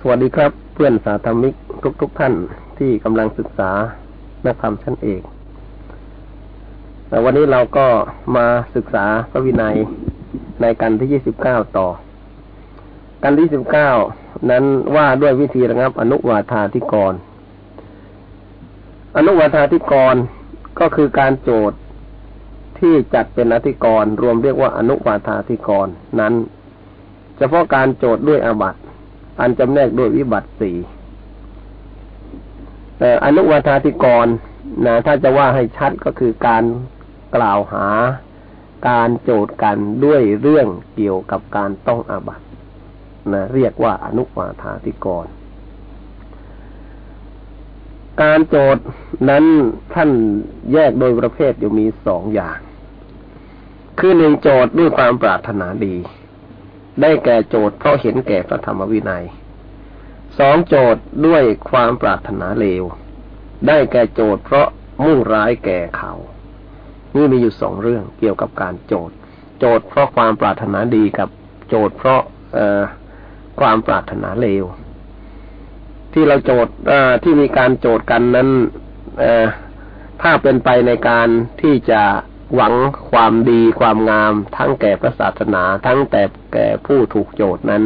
สวัสดีครับ เพื่อนสาธมิกทุกทุกท่านที่กำลังศึกษานักธรรมชั้นเอกแต่วันนี้เราก็มาศึกษาพระวินัยในกันที่ยี่สิบเก้าต่อ กันที่สิบเก้านั้นว่าด้วยวิธีระงับ อนุวาธาธิกร อนุวาธาธิกรก็คือการโจทย์ที่จัดเป็นอธิกร รวมเรียกว่าอนุวาธาธิกร นั้น เฉพาะการโจทย์ด้วยอาบัติ อันจำแนกโดยวิบัติสี่แต่อนุวาธาธิกรนะถ้าจะว่าให้ชัดก็คือการกล่าวหาการโจทย์กันด้วยเรื่องเกี่ยวกับการต้องอาบัตินะเรียกว่าอนุวาธาธิกร การโจทย์นั้นท่านแยกโดยประเภทอยู่มีสองอย่าง คือหนึ่งโจทย์ด้วยความปรารถนาดี ได้แก่โจทย์เพราะเห็นแก่พระธรรมวินัยสองโจทย์ด้วยความปรารถนาเลว ได้แก่โจทย์เพราะมุ่งร้ายแก่เขา นี่มีอยู่สองเรื่องเกี่ยวกับการโจทย์ โจทย์เพราะความปรารถนาดีกับโจทย์เพราะเอความปรารถนาเลว ที่เราโจทย์ที่มีการโจทย์กันนั้นถ้าเป็นไปในการที่จะ หวังความดีความงาม ทั้งแก่พระศาสนา ทั้งแต่แก่ผู้ถูกโจทย์นั้น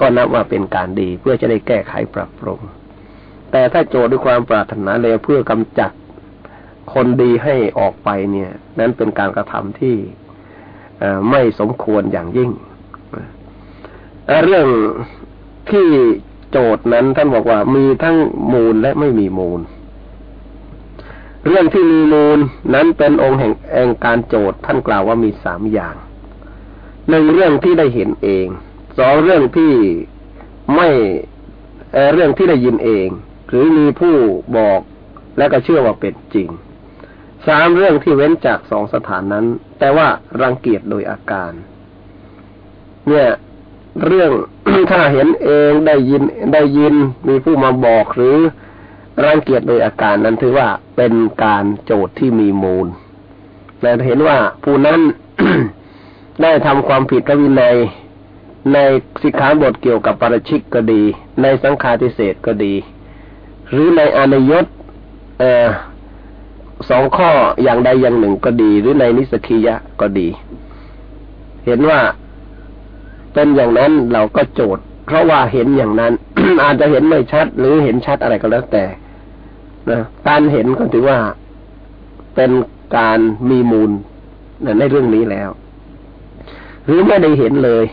ก็นับว่าเป็นการดีเพื่อจะได้แก้ไขปรับปรุง แต่ถ้าโจทย์ด้วยความปรารถนาเลวเพื่อกำจัดคนดีให้ออกไปเนี่ย นั้นเป็นการกระทำที่ไม่สมควรอย่างยิ่ง เรื่องที่โจทย์นั้นท่านบอกว่ามีทั้งมูลและไม่มีมูล เรื่องที่มีมูลนั้นเป็นองค์แห่งแองการโจทย์ท่านกล่าวว่ามีสามอย่างหนึ่งเรื่องที่ได้เห็นเองสองเรื่องที่ไม่เเรื่องที่ได้ยินเอง หรือมีผู้บอกและก็เชื่อว่าเป็นจริงสามเรื่องที่เว้นจากสองสถานนั้น แต่ว่ารังเกียจโดยอาการ เนี่ย เรื่องถ้าเห็นเองได้ยินได้ยินมีผู้มาบอกหรือ รังเกียจโดยอาการนั้นถือว่าเป็นการโจทย์ที่มีมูลแต่เห็นว่าผู้นั้นได้ทำความผิดพระวินัย ในสิกขาบทเกี่ยวกับปรชิกก็ดี ในสังฆาทิเศษก็ดี หรือในอนยศเอสองข้ออย่างใดอย่างหนึ่งก็ดี หรือในนิสกิยะก็ดี เห็นว่าเป็นอย่างนั้นเราก็โจทย์ เพราะว่าเห็นอย่างนั้น อาจจะเห็นไม่ชัด หรือเห็นชัดอะไรก็แล้วแต่นะการเห็นก็ถือว่าเป็นการมีมูลในเรื่องนี้แล้ว หรือไม่ได้เห็นเลย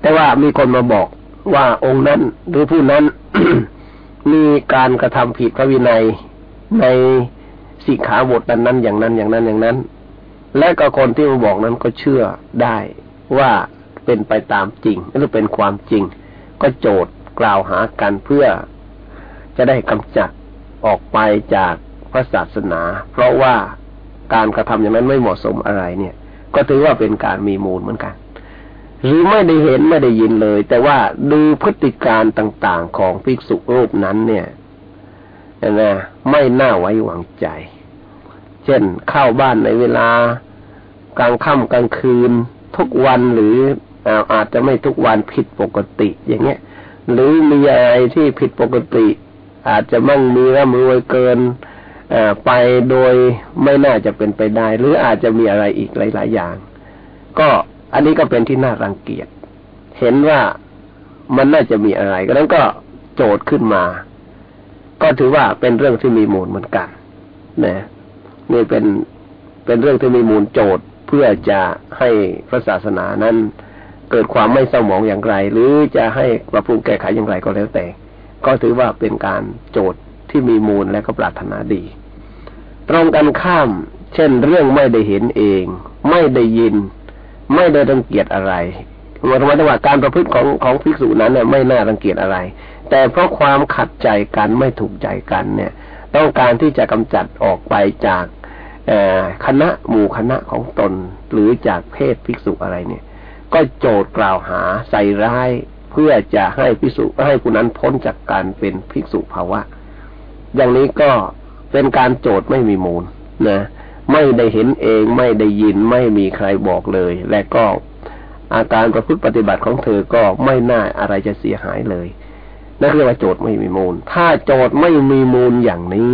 แต่ว่ามีคนมาบอกว่าองค์นั้นหรือผู้นั้นมีการกระทำผิดพระวินัยในสิกขาบทนั้นนั้นอย่างนั้นอย่างนั้นอย่างนั้น และก็คนที่มาบอกนั้นก็เชื่อได้ว่าเป็นไปตามจริงหรือเป็นความจริง ก็โจทย์กล่าวหากันเพื่อจะได้กำจัดออกไปจากพระศาสนา เพราะว่าการกระทำอย่างนั้นไม่เหมาะสมอะไรเนี่ย ก็ถือว่าเป็นการมีมูลเหมือนกัน หรือไม่ได้เห็นไม่ได้ยินเลย แต่ว่าดูพฤติการต่างๆของภิกษุรูปนั้นเนี่ยนะไม่น่าไว้วางใจ เช่นเข้าบ้านในเวลากลางค่ำกลางคืน ทุกวันหรือ อาจจะไม่ทุกวันผิดปกติอย่างเงี้ย หรือมีอะไรที่ผิดปกติ อาจจะมั่งมีร่ำรวยเกินไปโดยไม่น่าจะเป็นไปได้ หรืออาจจะมีอะไรอีกหลาย ๆ อย่าง ก็อันนี้ก็เป็นที่น่ารังเกียจ เห็นว่ามันน่าจะมีอะไรก็นั้นก็โจทย์ขึ้นมา ก็ถือว่าเป็นเรื่องที่มีมูลเหมือนกันนะนี่เป็นเป็นเรื่องที่มีมูลโจทย์เพื่อจะให้พระศาสนานั้น เกิดความไม่เศร้าหมองอย่างไร หรือจะให้ปรับปรุงแก้ไขอย่างไรก็แล้วแต่ ก็ถือว่าเป็นการโจทย์ที่มีมูลและก็ปรารถนาดี ตรงกันข้าม เช่น เรื่องไม่ได้เห็นเอง ไม่ได้ยิน ไม่ได้รังเกียจอะไรหมายถึงว่าการประพฤติของของภิกษุนั้นเนี่ยไม่น่ารังเกียจอะไร แต่เพราะความขัดใจกันไม่ถูกใจกันเนี่ย ต้องการที่จะกำจัดออกไปจากคณะหมู่คณะของตนหรือจากเพศภิกษุอะไรเนี่ย ก็โจทย์กล่าวหาใส่ร้ายเพื่อจะให้ภิกษุให้ผู้นั้นพ้นจากการเป็นภิกษุภาวะ อย่างนี้ก็เป็นการโจทย์ไม่มีมูลนะไม่ได้เห็นเองไม่ได้ยินไม่มีใครบอกเลย และก็อาการประพฤติปฏิบัติของเธอก็ไม่น่าอะไรจะเสียหายเลยนั่นเรียกว่าโจทย์ไม่มีมูล ถ้าโจทย์ไม่มีมูลอย่างนี้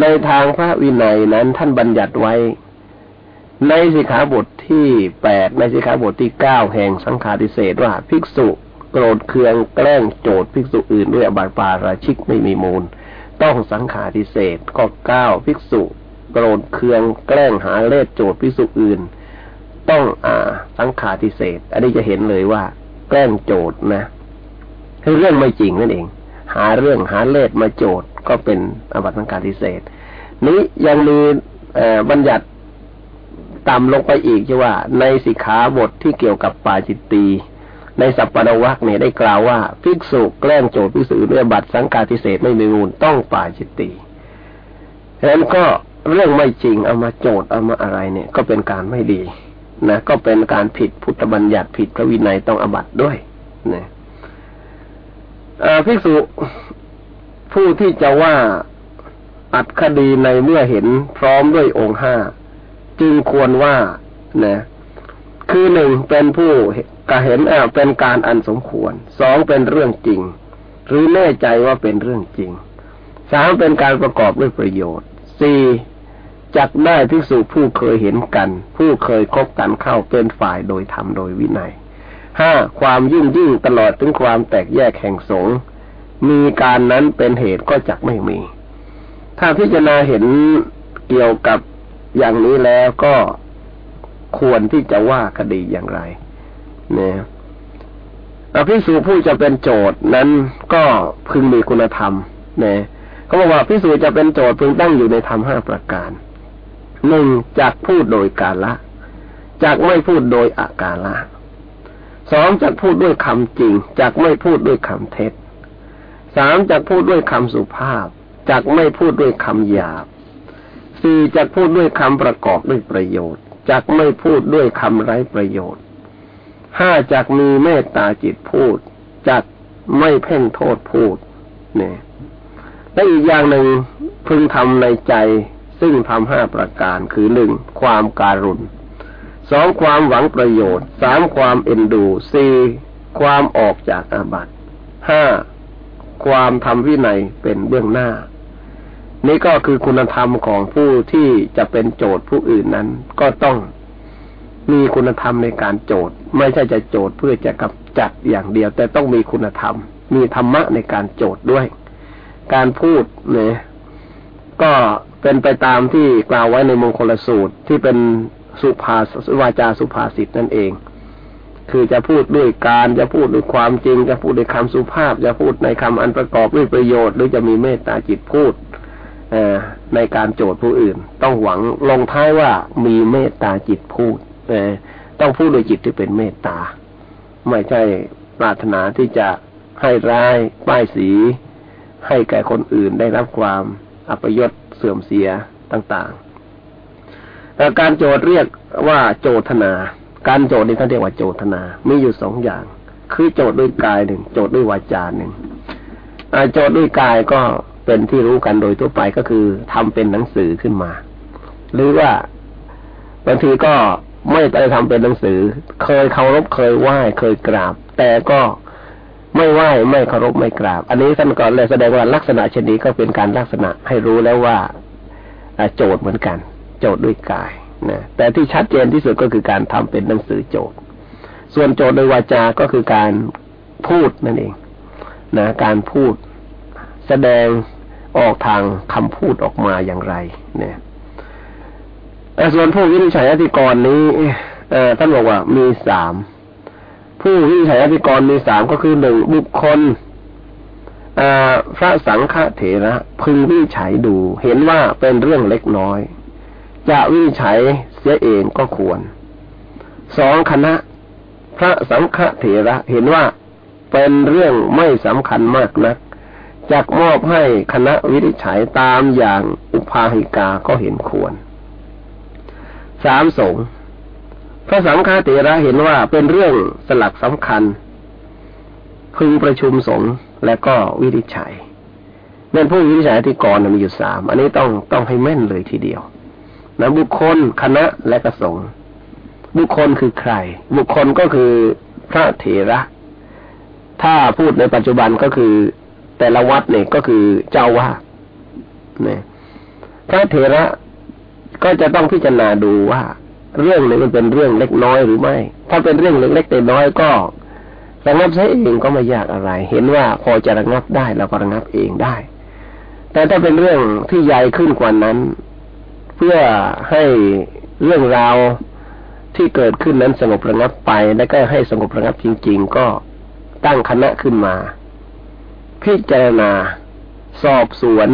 ในทางพระวินัยนั้นท่านบัญญัติไว้ ในสิกขาบทที่แปดในสิกขาบทที่เก้าแห่งสังฆาทิเศษว่าภิกษุโกรธเคืองแกล้งโจทภิกษุอื่นด้วยอบาปาราชิกไม่มีมูล ต้องสังฆาทิเศษก็เก้าภิกษุโกรธเคืองแกล้งหาเลสโจทภิกษุอื่น ต้องอ่าสังฆาทิเศษอันนี้จะเห็นเลยว่า แกล้งโจทนะคือเรื่องไม่จริงนั่นเอง หาเรื่องหาเลสมาโจทก็เป็นอบัตสังฆาทิเศษนี้ยังมีบัญญัติ ต่ำลงไปอีกใช่ว่า ในสิกขาบทที่เกี่ยวกับป่าจิตตีในสัปปดวักเนี่ยได้กล่าวว่าภิกษุแกล้งโจทย์ภิกษุด้วยบัตรสังฆาทิเศษไม่มีมูลต้องป่าจิตตีฉะนั้นก็เรื่องไม่จริงเอามาโจทย์เอามาอะไรเนี่ย ก็เป็นการไม่ดีนะก็เป็นการผิดพุทธบัญญัติผิดพระวินัยต้องอบัตด้วยนะภิกษุผู้ที่จะว่าอัดคดีในเมื่อเห็นพร้อมด้วยองค์ห้า จึงควรว่านะคือหนึ่งเป็นผู้กะเห็นแอบเป็นการอันสมควรสองเป็นเรื่องจริง หรือแน่ใจว่าเป็นเรื่องจริงสามเป็นการประกอบด้วยประโยชน์สี่จักได้ภิกษุผู้เคยเห็นกัน ผู้เคยคบกันเข้าเป็นฝ่ายโดยธรรมโดยวินัยห้าความยิ่งยิ่งตลอดถึงความแตกแยกแห่งสงฆ์มีการนั้นเป็นเหตุก็จักไม่มี ถ้าพิจารณาเห็นเกี่ยวกับ อย่างนี้แล้วก็ควรที่จะว่าคดีอย่างไรเนี่ยอภิสูผู้จะเป็นโจทย์นั้นก็พึงมีคุณธรรมเนี่ยเขาบอกว่าพิสูจจะเป็นโจทย์พึงตั้งอยู่ในธรรมห้าประการหนึ่งจากพูดโดยการละจากไม่พูดโดยอาการละสองจากพูดด้วยคำจริง จากไม่พูดด้วยคำเท็จสามจากพูดด้วยคำสุภาพ จากไม่พูดด้วยคำหยาบ สี่จากพูดด้วยคำประกอบด้วยประโยชน์จักไม่พูดด้วยคำไร้ประโยชน์ห้าจักมีเมตตาจิตพูด จักไม่เพ่งโทษพูด เนี่ย และอีกอย่างหนึ่งพึงทำในใจซึ่งทำห้าประการคือหนึ่งความการุณสองความหวังประโยชน์สามความเอ็นดูสี่ความออกจากอาบัติห้าความทำวินัยเป็นเบื้องหน้า นี่ก็คือคุณธรรมของผู้ที่จะเป็นโจทย์ผู้อื่นนั้น ก็ต้องมีคุณธรรมในการโจทย์ ไม่ใช่จะโจทย์เพื่อจะกับจัดอย่างเดียว แต่ต้องมีคุณธรรม มีธรรมะในการโจทย์ด้วย การพูดเนี่ยก็เป็นไปตามที่กล่าวไว้ในมงคลสูตรที่เป็นสุภาสวาจาสุภาษิตนั่นเอง คือจะพูดด้วยการจะพูดด้วยความจริง จะพูดด้วยคำสุภาพ จะพูดในคำอันประกอบด้วยประโยชน์ หรือจะมีเมตตาจิตพูด ในการโจทย์ผู้อื่น ต้องหวังลงท้ายว่ามีเมตตาจิตพูดต้องพูดโดยจิตที่เป็นเมตตา ไม่ใช่ปรารถนาที่จะให้ร้ายป้ายสี ให้แก่คนอื่นได้รับความอัปยศเสื่อมเสียต่างๆการโจทย์เรียกว่าโจทนา การโจทย์นี้ท่านเรียกว่าโจทนา มีอยู่สองอย่าง คือโจทย์ด้วยกายหนึ่งโจทย์ด้วยวาจาหนึ่งโจทย์ด้วยกายก็ เป็นที่รู้กันโดยทั่วไปก็คือทำเป็นหนังสือขึ้นมา หรือว่าบางทีก็ไม่ได้ทำเป็นหนังสือ เคยเคารพเคยไหว้เคยกราบ แต่ก็ไม่ไหว้ไม่เคารพไม่กราบ อันนี้ท่านก่อนเลยแสดงว่าลักษณะชนนี้ก็เป็นการลักษณะให้รู้แล้วว่าโจทย์เหมือนกัน โจทย์ด้วยกายนะแต่ที่ชัดเจนที่สุดก็คือการทำเป็นหนังสือโจทย์ ส่วนโจทย์โดยวาจาก็คือการพูดนั่นเองนะการพูดแสดง ออกทางคำพูดออกมาอย่างไร เนี่ยแต่ส่วนผู้วินิจฉัยอธิกรณ์นี้ท่านบอกว่ามีสามผู้วินิจฉัยอธิกรณ์มีสามก็คือหนึ่งบุคคลพระสังฆเถระพึงวินิจฉัยดู เห็นว่าเป็นเรื่องเล็กน้อย จะวินิจฉัยเสียเองก็ควรสองคณะ พระสังฆเถระเห็นว่าเป็นเรื่องไม่สำคัญมากนัก จักมอบให้คณะวิริฉัยตามอย่างอุปาหิกาก็เห็นควรสามสงพระสังฆาเถระเห็นว่าเป็นเรื่องสลักสำคัญ พึงประชุมสงฆ์และก็วิริฉัยเป็นผู้วิริฉัยที่ก่อนมีอยู่สามอันนี้ต้องต้องให้แม่นเลยทีเดียวนะบุคคลคณะและกระสงฆ์บุคคลคือใคร บุคคลก็คือพระเถระ ถ้าพูดในปัจจุบันก็คือ แต่ละวัดเนี่ยก็คือเจ้าว่าเนี่ยพระเถระก็จะต้องพิจารณาดูว่า เรื่องนี้มันเป็นเรื่องเล็กน้อยหรือไม่ ถ้าเป็นเรื่องเล็กๆแต่น้อยก็ระงับใช้เองก็ไม่ยากอะไร เห็นว่าพอจะระงับได้เราก็ระงับเองได้ แต่ถ้าเป็นเรื่องที่ใหญ่ขึ้นกว่านั้น เพื่อให้เรื่องราวที่เกิดขึ้นนั้นสงบระงับไป แล้วก็ให้สงบระงับจริง ๆ ก็ตั้งคณะขึ้นมา พิจารณา สอบสวน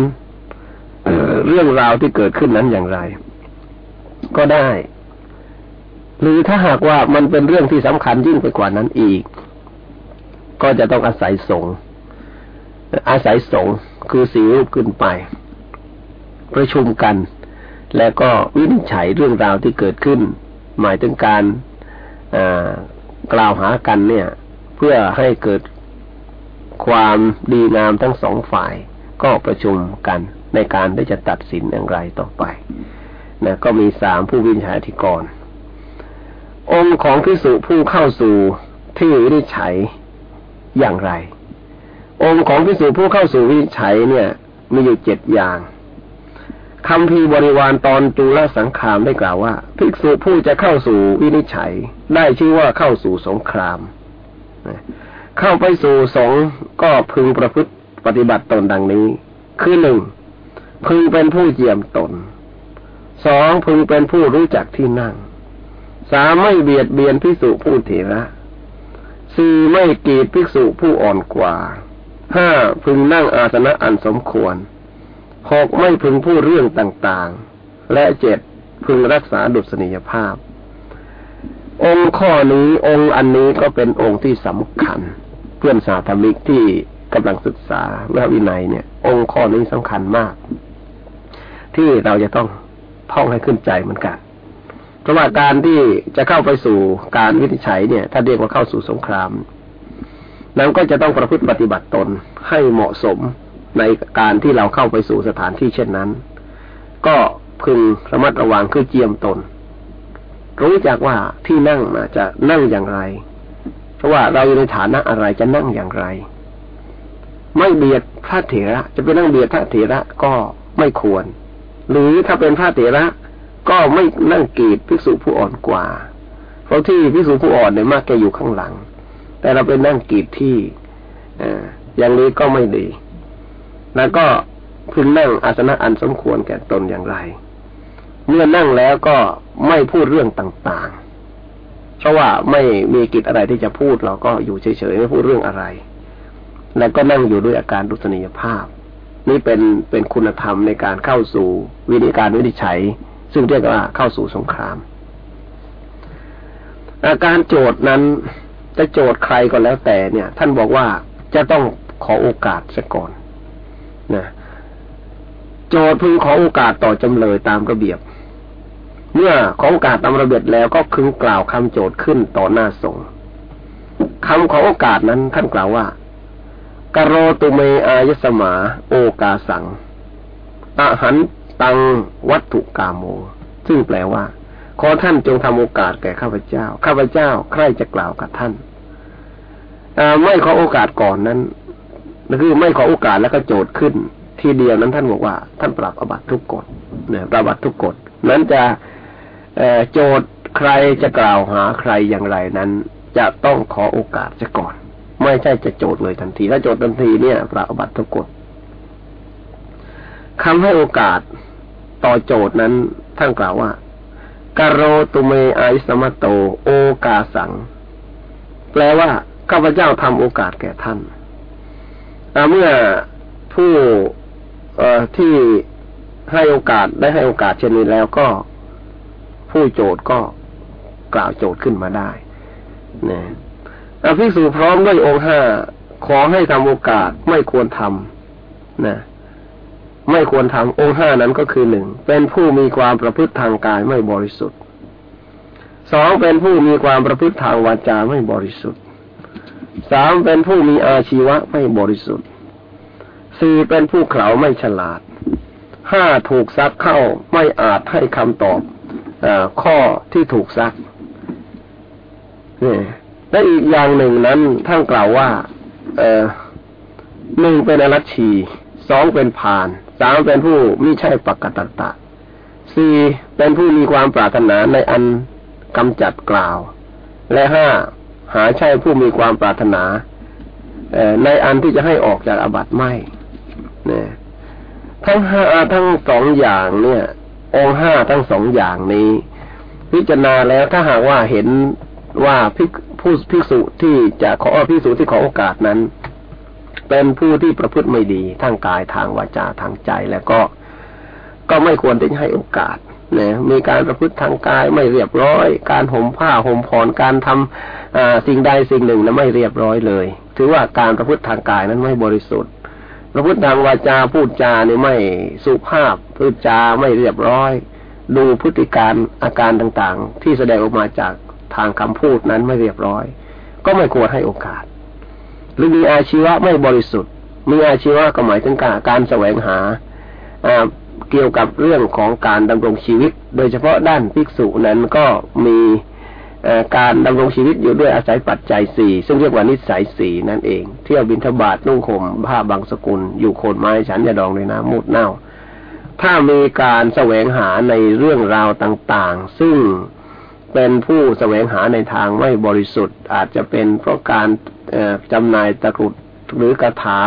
เรื่องราวที่เกิดขึ้นนั้นอย่างไร ก็ได้ หรือถ้าหากว่ามันเป็นเรื่องที่สำคัญยิ่งไปกว่านั้นอีก ก็จะต้องอาศัยสงอาศัยสงคือสีรูปขึ้นไป ประชุมกัน แล้วก็วินิจฉัยเรื่องราวที่เกิดขึ้น หมายถึงการกล่าวหากันเนี่ย เพื่อให้เกิด ความดีงามทั้งสองฝ่ายก็ประชุมกันในการที่จะตัดสินอย่างไรต่อไปนะก็มีสามผู้วินิจฉัยธิกร องค์ของพิสุผู้เข้าสู่ที่วินิจฉัยอย่างไร องค์ของพิสุผู้เข้าสู่วินิจฉัยเนี่ย มีอยู่เจ็ดอย่างคำพีบริวารตอนจุลสังขามได้กล่าวว่า ภิกษุผู้จะเข้าสู่วินิจฉัย ได้ชื่อว่าเข้าสู่สงคราม เข้าไปสู่สงก็พึงประพฤติปฏิบัติตนดังนี้ คือหนึ่งพึงเป็นผู้เยี่ยมตนสองพึงเป็นผู้รู้จักที่นั่งสามไม่เบียดเบียนพิสุผู้เถระสี่ไม่กีดภิกษุผู้อ่อนกว่าห้าพึงนั่งอาสนะอันสมควรหกไม่พึงพูดเรื่องต่างๆ และเจ็ดพึงรักษาดุษณียภาพ องค์ข้อนี้องค์อันนี้ก็เป็นองค์ที่สำคัญ เพื่อนสาธมิกที่กำลังศึกษาพระวินัยเนี่ย องค์ข้อนี้สำคัญมาก ที่เราจะต้องท่องให้ขึ้นใจเหมือนกัน เพราะว่าการที่จะเข้าไปสู่การวินิจฉัยเนี่ย ถ้าเรียกว่าเข้าสู่สงคราม นั้นก็จะต้องประพฤติปฏิบัติตนให้เหมาะสมในการที่เราเข้าไปสู่สถานที่เช่นนั้น ก็พึงระมัดระวังคือเจียมตน รู้จักว่าที่นั่งจะนั่งอย่างไร เพราะว่าเราอยู่ในฐานะอะไรจะนั่งอย่างไร ไม่เบียดพระเถระจะไปนั่งเบียดพระเถระก็ไม่ควร หรือถ้าเป็นพระเถระก็ไม่นั่งกีดภิกษุผู้อ่อนกว่า เพราะที่ภิกษุผู้อ่อนเนี่ยมากแกอยู่ข้างหลัง แต่เราไปนั่งกีดที่ออย่างนี้ก็ไม่ดี แล้วก็พึงนั่งอาสนะอันสมควรแก่ตนอย่างไร เมื่อนั่งแล้วก็ไม่พูดเรื่องต่างๆ เพราะว่าไม่มีกิจอะไรที่จะพูดเราก็อยู่เฉยๆไม่พูดเรื่องอะไร แล้วก็นั่งอยู่ด้วยอาการดุษณียภาพ นี่เป็นเป็นคุณธรรมในการเข้าสู่วิธีการวินิจฉัย ซึ่งเรียกว่าเข้าสู่สงคราม อาการโจทย์นั้นจะโจทย์ใครก็แล้วแต่เนี่ย ท่านบอกว่าจะต้องขอโอกาสซะก่อนนะโจทย์พึงขอโอกาสต่อจำเลยตามระเบียบ เมื่อขอโอกาตามระเบียบแล้วก็คึงกล่าวคำโจทย์ขึ้นต่อหน้าสงฆ์คำของโอกาสนั้นท่านกล่าวว่ากโรตุเมอายสมา โอกาสังอาหันตังวัตถุกาโม ซึ่งแปลว่า ขอท่านจงทำโอกาสแก่ข้าพเจ้า ข้าพเจ้าใครจะกล่าวกับท่านไม่ขอโอกาสก่อนนั้นคือไม่ขอโอกาสแล้วก็โจทย์ขึ้น ทีเดียวนั้นท่านบอกว่า ท่านปรับอบัตทุกกฎเนี่ยปรับอบัตทุกกฎนั้นจะ โจทย์ใครจะกล่าวหาใครอย่างไรนั้น จะต้องขอโอกาสจะก่อน ไม่ใช่จะโจทย์เลยทันที ถ้าโจทย์ทันทีเนี่ยปราบัติทุกกฎคำให้โอกาสต่อโจทย์นั้นท่านกล่าวว่ากโรตุเมไอสมโต โอกาสัง แปลว่าข้าพเจ้าทำโอกาสแก่ท่านเมื่อผู้ที่ให้โอกาสได้ให้โอกาสเช่นนี้แล้วก็ ผู้โจทย์ก็กล่าวโจทย์ขึ้นมาได้นะอภิสูพร้อมด้วยองค์ห้าขอให้ทำโอกาสไม่ควรทำนะไม่ควรทำองค์ห้านั้นก็คือหนึ่งเป็นผู้มีความประพฤติทางกายไม่บริสุทธิ์สองเป็นผู้มีความประพฤติทางวาจาไม่บริสุทธิ์สามเป็นผู้มีอาชีวะไม่บริสุทธิ์สี่เป็นผู้เข่าไม่ฉลาดห้าถูกซักเข้าไม่อาจให้คำตอบ ข้อที่ถูกซักนี่และอีกอย่างหนึ่งนั้นท่านกล่าวว่า เออหนึ่งเป็นอรัชชีสองเป็นผานสามเป็นผู้มิใช่ปกตตะสี่เป็นผู้มีความปรารถนาในอันกำจัดกล่าว และห้าหาใช่ผู้มีความปรารถนาในอันที่จะให้ออกจากอบัตไม่เนี่ยทั้งห้าทั้งสองอย่างเนี่ย องห้าทั้งสองอย่างนี้ พิจารณาแล้วถ้าหากว่าเห็นว่าพิผู้ภิกษุที่จะขอภิกษุที่ขอโอกาสนั้น เป็นผู้ที่ประพฤติไม่ดีทางกายทางวาจาทางใจแล้วก็ก็ไม่ควรที่จะให้โอกาสเนี่ยมีการประพฤติทางกายไม่เรียบร้อย การห่มผ้าห่มผ่อนการทำสิ่งใดสิ่งหนึ่งนะไม่เรียบร้อยเลย ถือว่าการประพฤติทางกายนั้นไม่บริสุทธิ์ ประพฤติทางวาจาพูดจาเนี่ยไม่สุภาพพูดจาไม่เรียบร้อย ดูพฤติการอาการต่างๆ ที่แสดงออกมาจากทางคำพูดนั้นไม่เรียบร้อย ก็ไม่ควรให้โอกาส หรือมีอาชีวะไม่บริสุทธิ์ มีอาชีวะก็หมายถึงการการแสวงหาเกี่ยวกับเรื่องของการดำรงชีวิต โดยเฉพาะด้านภิกษุนั้นก็มี การดำรงชีวิตอยู่ด้วยอาศัยปัจจัยสี่ซึ่งเรียกว่านิสัยสี่นั่นเอง เที่ยวบินทบาทนุ่งห่มผ้าบางสกุล อยู่โคนไม้ฉันยาดองเลยนะมูดเน่า ถ้ามีการแสวงหาในเรื่องราวต่างๆ ซึ่งเป็นผู้แสวงหาในทางไม่บริสุทธิ์ อาจจะเป็นเพราะการจำนายตะกรุดหรือกระถา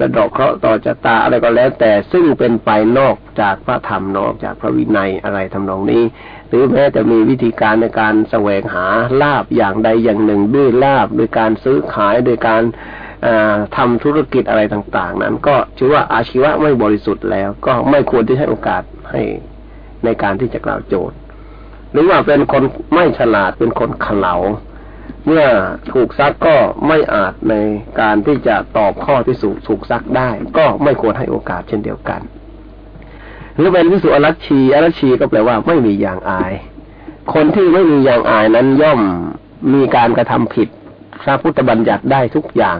สะดอกเคราะห์ต่อจะตาอะไรก็แล้วแต่ซึ่งเป็นไปนอกจากพระธรรมนอกจากพระวินัยอะไรทำนองนี้ หรือแม้จะมีวิธีการในการแสวงหาลาบอย่างใดอย่างหนึ่งด้วยลาบโดยการซื้อขายโดยการทำธุรกิจอะไรต่างๆ นั้น ก็ถือว่าอาชีวะไม่บริสุทธิ์แล้ว ก็ไม่ควรที่ให้โอกาสให้ในการที่จะกล่าวโจทย์ หรือว่าเป็นคนไม่ฉลาดเป็นคนขลาเมื่อถูกซักก็ไม่อาจในการที่จะตอบข้อที่สูถูกซักได้ ก็ไม่ควรให้โอกาสเช่นเดียวกัน หรือเป็นวิสุอรัชชีอรัชชีก็แปลว่าไม่มีอย่างอาย คนที่ไม่มีอย่างอายนั้นย่อมมีการกระทำผิดพระพุทธบัญญัติได้ทุกอย่าง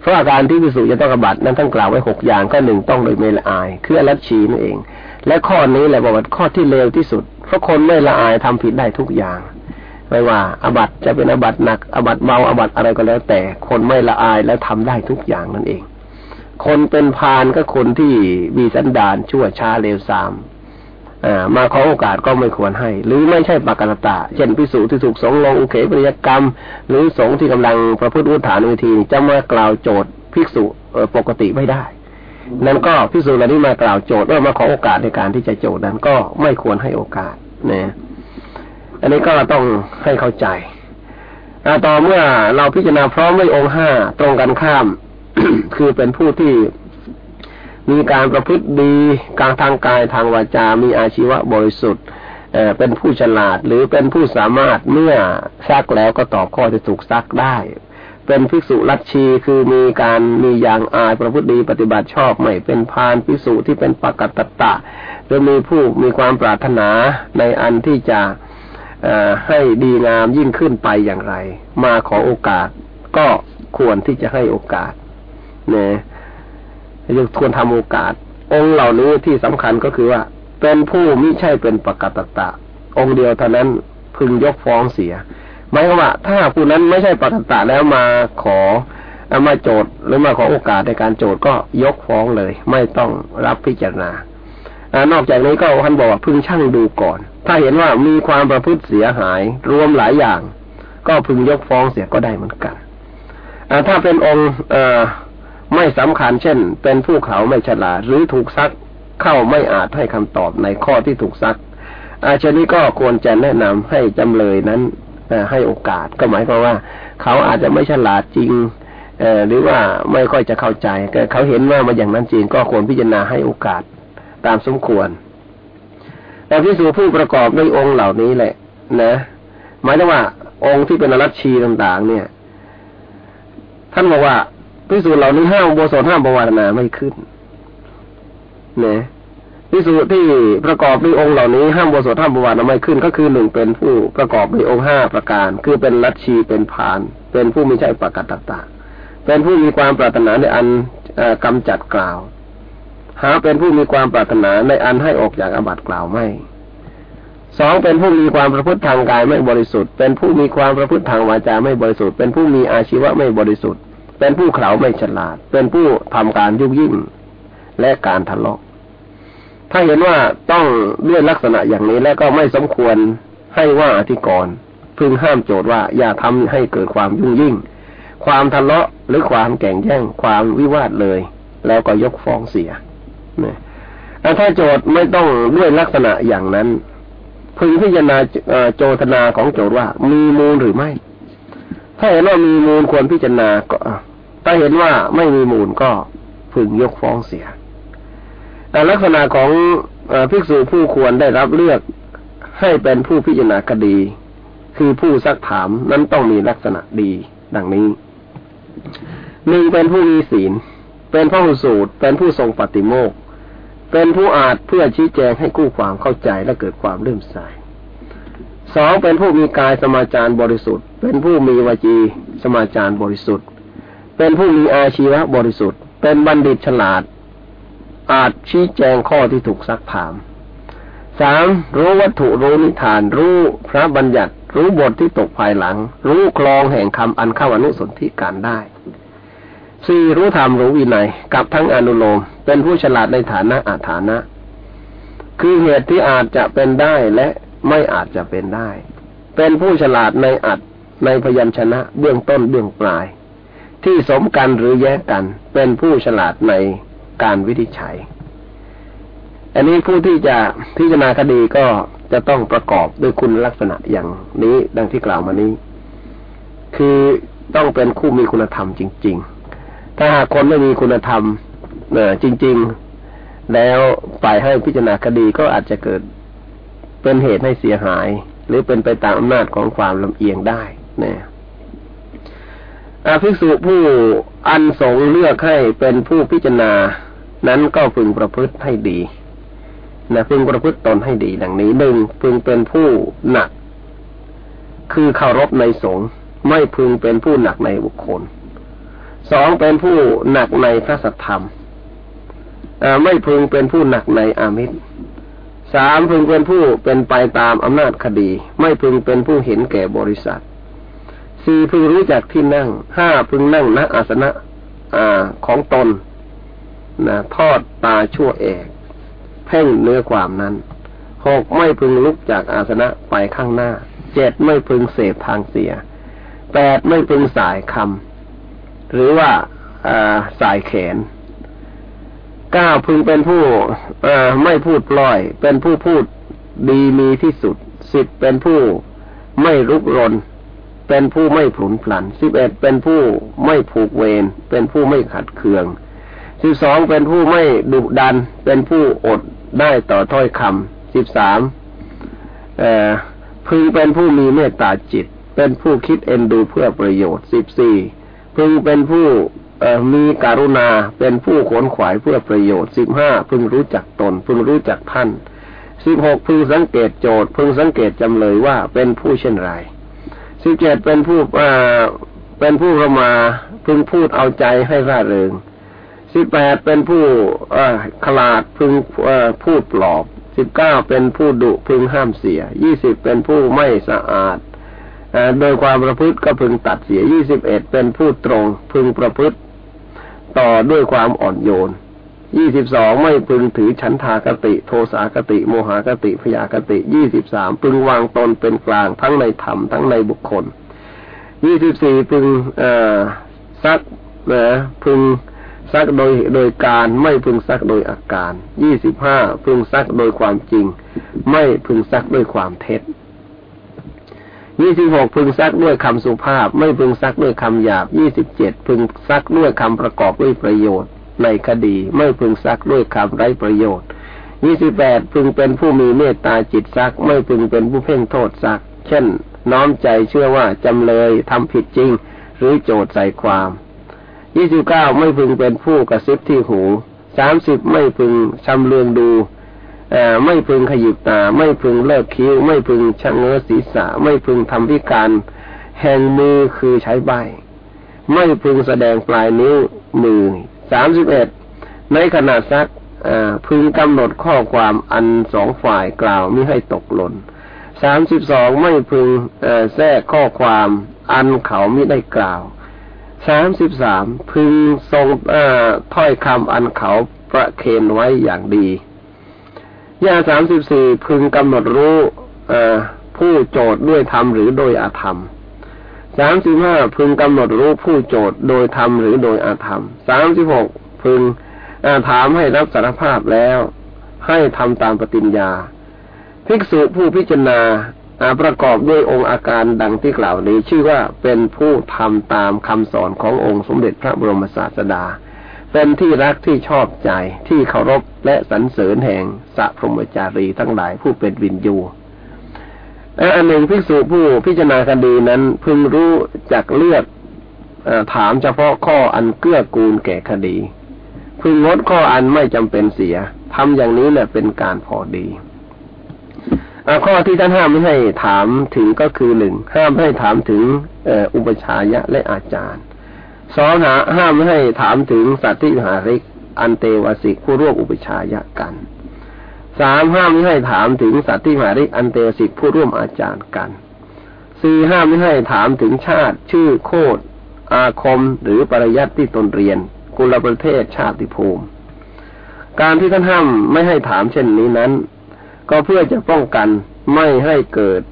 เพราะอาการที่วิสุจะต้องกบัตนั้นต้องกล่าวไว้หกอย่างก็หนึ่งต้องโดยไม่ละอาย คืออรัชชีนั่นเอง และข้อนี้แหละบอกว่าข้อที่เลวที่สุด เพราะคนไม่ละอายทำผิดได้ทุกอย่างไม่ว่าอาบัตจะเป็นอาบัตหนักอาบัตเบาอาบัตอะไรก็แล้วแต่คนไม่ละอายและทำได้ทุกอย่างนั่นเอง คนเป็นพานก็คนที่มีสันดานชั่วช้าเลวทรามมาขอโอกาสก็ไม่ควรให้ หรือไม่ใช่ปากรตะ เช่นพิสูจที่ถูกสงลงอุเขปริยกรรม หรือสงที่กำลังประพฤติอุทานวิธีจะมากล่าวโจทย์ภิกษุปกติไม่ได้ นั่นก็พิสูจน์เหล่านี้มากล่าวโจทย์ว่ามาขอโอกาสในการที่จะโจทย์นั้นก็ไม่ควรให้โอกาสนะอันนี้ก็ต้องให้เข้าใจต่อเมื่อเราพิจารณาพร้อมด้วยองค์ห้าตรงกันข้าม คือเป็นผู้ที่มีการประพฤติดีการทางกายทางวาจา มีอาชีวะบริสุทธิ์เป็นผู้ฉลาดหรือเป็นผู้สามารถเมื่อซักแล้วก็ตอบข้อที่ถูกซักได้ เป็นภิกษุลัทชีคือมีการมีอย่างอายประพฤติดีปฏิบัติชอบไม่เป็นพานภิกษุที่เป็นปกตตะหรือมีผู้มีความปรารถนาในอันที่จะให้ดีงามยิ่งขึ้นไปอย่างไร มาขอโอกาสก็ควรที่จะให้โอกาส เนี่ยจะควรทำโอกาส องค์เหล่านี้ที่สำคัญก็คือว่า เป็นผู้มิใช่เป็นปกตตะ องค์เดียวเท่านั้นพึงยกฟ้องเสียหมายความว่า ถ้าผู้นั้นไม่ใช่ปกตตะแล้วมาขอมาโจทย์หรือมาขอโอกาสในการโจทย์ก็ยกฟ้องเลย ไม่ต้องรับพิจารณานอกจากนี้ก็ท่านบอกว่าพึงช่างดูก่อน ถ้าเห็นว่ามีความประพฤติเสียหายรวมหลายอย่าง ก็พึงยกฟ้องเสียก็ได้เหมือนกันถ้าเป็นองค์ ไม่สำคัญเช่น เป็นผู้เขาไม่ฉลาดหรือถูกซักเข้าไม่อาจให้คำตอบในข้อที่ถูกซัก อาชนี้ก็ควรจะแนะนำให้จำเลยนั้นให้โอกาสก็หมายความว่า เขาอาจจะไม่ฉลาดจริงหรือว่าไม่ค่อยจะเข้าใจเขาเห็นว่ามาอย่างนั้นจริงก็ควรพิจารณาให้โอกาสตามสมควร แต่พิสูจผู้ประกอบด้วยองค์เหล่านี้แหละ นะหมายถึงว่า องค์ที่เป็นรัชชีต่าง ๆ เนี่ย ท่านบอกว่า พิสูจน์เหล่านี้ห้ามโบสถห้ามบวารณาไม่ขึ้นนะพิสูจน์ที่ประกอบด้วยองค์เหล่านี้ห้ามโบสถห้ามบวารณาไม่ขึ้น ก็คือหนึ่งเป็นผู้ประกอบด้วยองค์ห้าประการ คือเป็นรัชชีเป็นผาน เป็นผู้ไม่ใช่ปกติตาเป็นผู้มีความปรารถนาในอันกำจัดกล่าว หาเป็นผู้มีความปรารถนาในอันให้ออกจากอบัติกล่าวไม่สองเป็นผู้มีความประพฤติทางกายไม่บริสุทธิ์ เป็นผู้มีความประพฤติทางวาจาไม่บริสุทธิ์ เป็นผู้มีอาชีวะไม่บริสุทธิ์ เป็นผู้เข่าไม่ฉลาด เป็นผู้ทำการยุ่งยิ่งและการทะเลาะถ้าเห็นว่าต้องด้วยลักษณะอย่างนี้แล้วก็ไม่สมควรให้ว่าอธิกรพึงห้ามโจทย์ว่าอย่าทำให้เกิดความยุ่งยิ่ง ความทะเลาะหรือความแข่งแย่งความวิวาทเลย แล้วก็ยกฟ้องเสียนะถ้าโจทย์ไม่ต้องด้วยลักษณะอย่างนั้น พึงพิจารณาโจทนาของโจทย์ว่ามีมูลหรือไม่ ถ้าเห็นว่ามีมูลควรพิจารณาก็ ถ้าเห็นว่าไม่มีมูลก็พึงยกฟ้องเสียแต่ลักษณะของภิกษุผู้ควรได้รับเลือกให้เป็นผู้พิจารณาคดี คือผู้ซักถามนั้นต้องมีลักษณะดีดังนี้หนึ่งเป็นผู้มีศีล เป็นผู้สูตร เป็นผู้ทรงปฏิโมกเป็นผู้อาจเพื่อชี้แจงให้กู้ความเข้าใจและเกิดความเลื่อมใสสองเป็นผู้มีกายสมาจารบริสุทธิ์ เป็นผู้มีวจีสมาจารบริสุทธิ์ เป็นผู้มีอาชีวะบริสุทธิ์ เป็นบัณฑิตฉลาด อาจชี้แจงข้อที่ถูกซักถามสามรู้วัตถุรู้นิทาน รู้พระบัญญัติ รู้บทที่ตกภายหลัง รู้คลองแห่งคำอันเข้าอนุสนธิการได้สี่รู้ธรรมรู้วินัยกับทั้งอนุโลม เป็นผู้ฉลาดในฐานะอาฐานะ คือเหตุที่อาจจะเป็นได้และไม่อาจจะเป็นได้ เป็นผู้ฉลาดในอัดในพยัญชนะเบื้องต้นเบื้องปลาย ที่สมกันหรือแยกกัน เป็นผู้ฉลาดในการวิธิฉัย อันนี้ผู้ที่จะพิจารณาคดีก็จะต้องประกอบด้วยคุณลักษณะอย่างนี้ดังที่กล่าวมานี้ คือต้องเป็นคู่มีคุณธรรมจริง ๆ ถ้าหากคนไม่มีคุณธรรมเนอจริง ๆ แล้วไปให้พิจารณาคดีก็อาจจะเกิดเป็นเหตุให้เสียหาย หรือเป็นไปตามอำนาจของความลำเอียงได้นะ ภิกษุผู้อันสงเลือกให้เป็นผู้พิจารณา นั้นก็พึงประพฤติให้ดีนะพึงประพฤติตนให้ดีดังนี้หนึ่งพึงเป็นผู้หนัก คือเคารพในสงฆ์ไม่พึงเป็นผู้หนักในบุคคลสองเป็นผู้หนักในพระสัทธรรมไม่พึงเป็นผู้หนักในอามิตรสามพึงเป็นผู้เป็นไปตามอำนาจคดี ไม่พึงเป็นผู้เห็นแก่บริษัท สี่พึงรู้จักที่นั่งห้าพึงนั่งณอาสนะอของตนนะทอดตาชั่วเอกเพ่งเนื้อความนั้นหกไม่พึงลุกจากอาสนะไปข้างหน้าเจ็ดไม่พึงเสพทางเสียแปดไม่พึงสายคำหรือว่าสายแขนเก้าพึงเป็นผู้ไม่พูดปล่อย เป็นผู้พูดดีมีที่สุดสิบเป็นผู้ไม่รุกรน เป็นผู้ไม่ผุนพลันสิบเอ็ดเป็นผู้ไม่ผูกเวรเป็นผู้ไม่ขัดเคืองสิบสองเป็นผู้ไม่ดุดัน เป็นผู้อดได้ต่อถ้อยคำสิบสามพึงเป็นผู้มีเมตตาจิต เป็นผู้คิดเอ็นดูเพื่อประโยชน์สิบสี่พึงเป็นผู้มีการุณาเป็นผู้ขนขวายเพื่อประโยชน์สิบห้าพึงรู้จักตน พึงรู้จักท่านสิบหกพึงสังเกตโจทย์พึงสังเกตจำเลยว่าเป็นผู้เช่นไร สิบเจ็ดเป็นผู้เป็นผู้เข้ามาพึงพูดเอาใจให้ร่าเริงสิบแปดเป็นผู้อขลาดพึงพูดปลอบสิบเก้าเป็นผู้ดุพึงห้ามเสียยี่สิบเป็นผู้ไม่สะอาดโดยความประพฤติก็พึงตัดเสียยี่สิบเอ็ดเป็นผู้ตรงพึงประพฤติ ต่อด้วยความอ่อนโยน ยี่สิบสองไม่พึงถือฉันทากติ โทสากติ โมหากติพยากติยี่สิบสามพึงวางตนเป็นกลางทั้งในธรรมทั้งในบุคคลยี่สิบสี่พึงซักนะพึงซักโดยโดยการไม่พึงซักโดยอาการยี่สิบห้าพึงซักโดยความจริง ไม่พึงซักด้วยความเท็จยี่สิบหกพึงซักด้วยคำสุภาพ ไม่พึงซักด้วยคำหยาบยี่สิบเจ็ดพึงซักด้วยคำประกอบด้วยประโยชน์ ในคดี ไม่พึงซักด้วยคำไร้ประโยชน์ยี่สิบแปดพึงเป็นผู้มีเมตตาจิตซัก ไม่พึงเป็นผู้เพ่งโทษซัก เช่น น้อมใจเชื่อว่าจำเลยทำผิดจริง หรือโจทย์ใส่ความยี่สิบเก้าไม่พึงเป็นผู้กระซิบที่หูสามสิบไม่พึงชำเลืองดูไม่พึงขยิบตา ไม่พึงเลิกคิ้ว ไม่พึงชะเง้อศีรษะ ไม่พึงทำพิการ แห่งมือคือใช้ใบ ไม่พึงแสดงปลายนิ้วมือ สามสิบเอ็ดในขณะซักพึงกำหนดข้อความอันสองฝ่ายกล่าวมิให้ตกหล่นสามสิบสองไม่พึงแทรกข้อความอันเขามิได้กล่าวสามสิบสามพึงทรงถ้อยคำอันเขาประเคนไว้อย่างดีย่าสามสิบสี่พึงกำหนดรู้ผู้โจทย์ด้วยธรรมหรือโดยอาธรรม สามสิบห้าพึงกำหนดรู้ผู้โจทย์โดยธรรมหรือโดยอาธรรมสามสิบหกพึงถามให้รับสารภาพแล้ว ให้ทำตามปฏิญญา ภิกษุผู้พิจารณาประกอบด้วยองค์อาการดังที่กล่าวนี้ชื่อว่าเป็นผู้ทำตามคำสอนขององค์สมเด็จพระบรมศาสดา เป็นที่รักที่ชอบใจที่เคารพและสรรเสริญแห่งสัพพมจารีทั้งหลายผู้เป็นวินยู และอันหนึ่งภิกษุผู้พิจารณาคดีนั้นพึงรู้จักเลือกอถามเฉพาะข้ออันเกื้อกูลแก่คดี พึงงดข้ออันไม่จำเป็นเสียทำอย่างนี้เนี่ยเป็นการพอดีข้อที่ท่านห้ามไม่ให้ถามถึงก็คือหนึ่งห้ามให้ถามถึงอุปชายะและอาจารย์สองห้ามไม่ให้ถามถึงสัตว์ที่หาริก อันเตวสิกผู้ร่วมอุปชายะกัน สามห้ามไม่ให้ถามถึงสัตว์ที่หาริกอันเตวสิกผู้ร่วมอาจารย์กันสี่ห้ามไม่ให้ถามถึงชาติ ชื่อโคดอาคมหรือปริยัติที่ตนเรียน กุลประเทศชาติภูมิ การที่ท่านห้ามไม่ให้ถามเช่นนี้นั้น ก็เพื่อจะป้องกันไม่ให้เกิด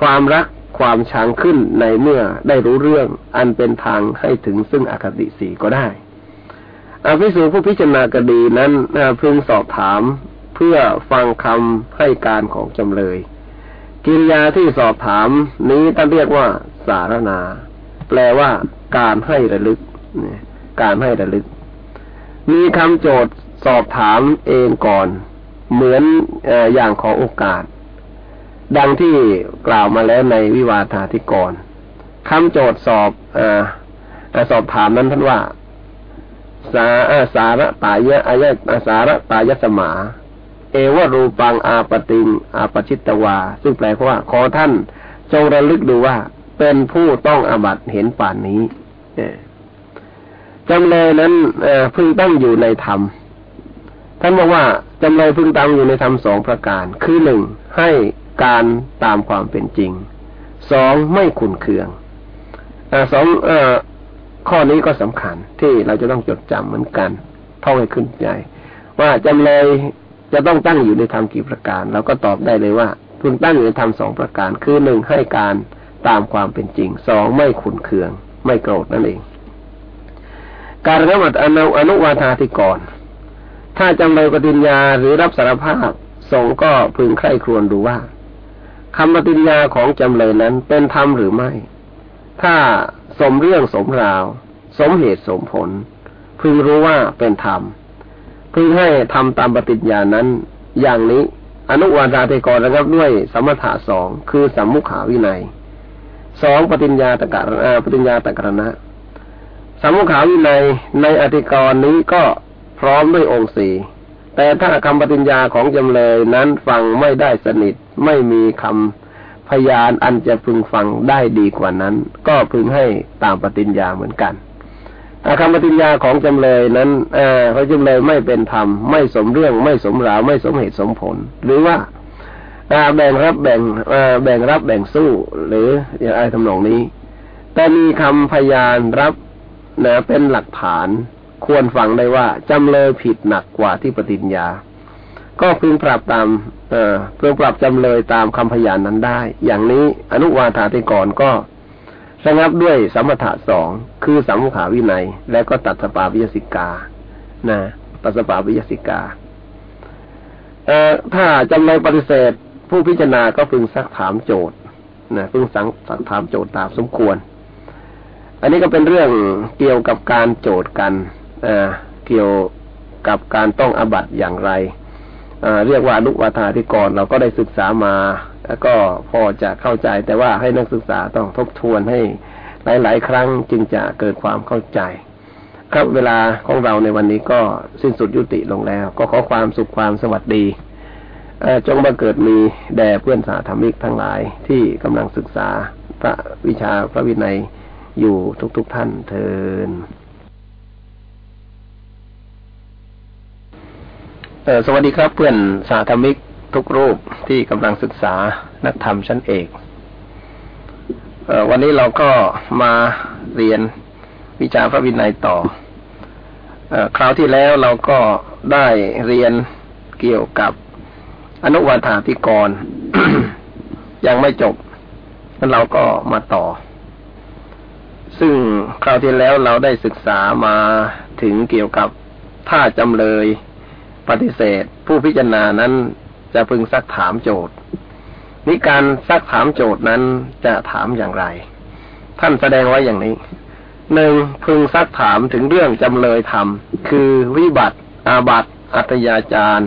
ความรักความชังขึ้นในเมื่อได้รู้เรื่องอันเป็นทางให้ถึงซึ่งอคติสีก็ได้ ภิสูผู้พิจารณากดีนั้นพึงสอบถามเพื่อฟังคำให้การของจำเลย กิริยาที่สอบถามนี้ท่านเรียกว่า สารนา แปลว่า การให้ระลึกการให้ระลึก มีคำโจทย์สอบถามเองก่อน เหมือนอย่างขอโอกาส ดังที่กล่าวมาแล้วในวิวาทาธิกรคำโจทย์สอบอสอบถามนั้นท่านว่า สาสาระตายะอายะสาระตายะสมา เอวรูปังอาปติงอาปชิตตวา ซึ่งแปลว่า ขอท่านจงระลึกดูว่า เป็นผู้ต้องอาบัตเห็นป่านนี้จำเลยนั้นพึงตั้งอยู่ในธรรม ท่านบอกว่าจำเลยพึงตามอยู่ในธรรมสองประการ คือหนึ่งให้การตามความเป็นจริงสองไม่ขุนเคืองอสองอ ข้อนี้ก็สำคัญที่เราจะต้องจดจำเหมือนกันท่องให้ขึ้นใจ ว่าจำเลยจะต้องตั้งอยู่ในธรรมกี่ประการเราก็ตอบได้เลยว่าพึงตั้งอยู่ในธรรมสองประการ คือหนึ่งให้การตามความเป็นจริงสองไม่ขุนเคือง ไม่โกรธนั่นเอง การระมัดอนุอนุวาทาธิกร ถ้าจำเลยปฏิญญาหรือรับสารภาพสงก็พึงใคร่ครวญดูว่าคำปฏิญญาของจำเลยนั้นเป็นธรรมหรือไม่ ถ้า สมเรื่องสมราว สมเหตุสมผล พึงรู้ว่าเป็นธรรม พึงให้ทำตามปฏิญญานั้น อย่างนี้อนุวาดาเทกรนะครับด้วยสมถะสองคือสัมมุขาวินัยสองปฏิญญาตะกะปฏิญญาตะกรณะสัมมุขาวินัยในอธิกรณ์นี้ก็พร้อมด้วยองค์สี่แต่ถ้าคำปฏิญญาของจำเลยนั้นฟังไม่ได้สนิทไม่มีคำ พยานอันจะพึงฟังได้ดีกว่านั้น ก็พึงให้ตามปฏิญญาเหมือนกันคำปฏิญญาของจำเลยนั้นเขาจำเลยไม่เป็นธรรม ไม่สมเรื่องไม่สมราว ไม่สมเหตุสมผล หรือว่าแบ่งรับแบ่งแบ่งรับแบ่งสู้ หรืออะไรทำนองนี้ แต่มีคำพยานรับนะเป็นหลักฐาน ควรฟังได้ว่าจำเลยผิดหนักกว่าที่ปฏิญญา ก็พึงปรับตามเอ่อพื่อปรับจำเลยตามคำพยานนั้นได้ อย่างนี้อนุวาธาธิกรก็ระงับด้วยสมถะสองคือสัมขาวินัย และก็ตัดสปาวิยสิกา นะตัดสปาวิยสิกา เอ่อถ้าจำเลยปฏิเสธ ผู้พิจารณาก็พึงซักถามโจทย์นะพึงสังสักถามโจทย์ตามสมควร อันนี้ก็เป็นเรื่องเกี่ยวกับการโจทย์กันเกี่ยวกับการต้องอบัตอย่างไร เรียกว่าลุกวาทาธิกรเราก็ได้ศึกษามา แล้วก็พอจะเข้าใจแต่ว่าให้นักศึกษาต้องทบทวนให้หลาย ๆ ครั้งจึงจะเกิดความเข้าใจ ครับเวลาของเราในวันนี้ก็สิ้นสุดยุติลงแล้ว ก็ขอความสุขความสวัสดีจงมาเกิดมีแด่เพื่อนสาธมิกทั้งหลายที่กำลังศึกษาพระวิชาพระวินัยอยู่ทุกๆท่านเทิน สวัสดีครับเพื่อนสาธมิกทุกรูปที่กำลังศึกษานักธรรมชั้นเอกวันนี้เราก็มาเรียนวิชาพระวินัยต่ออคราวที่แล้วเราก็ได้เรียนเกี่ยวกับอนุวัฏาธิกร ยังไม่จบแล้วเราก็มาต่อ ซึ่งคราวที่แล้วเราได้ศึกษามาถึงเกี่ยวกับถ้าจำเลย ปฏิเสธ ผู้พิจารณานั้นจะพึงซักถามโจทย์นิการซักถามโจทย์นั้นจะถามอย่างไร ท่านแสดงไว้อย่างนี้หนึ่งพึงซักถามถึงเรื่องจำเลยทำคือวิบัติ อาบัติ อัตยาจาร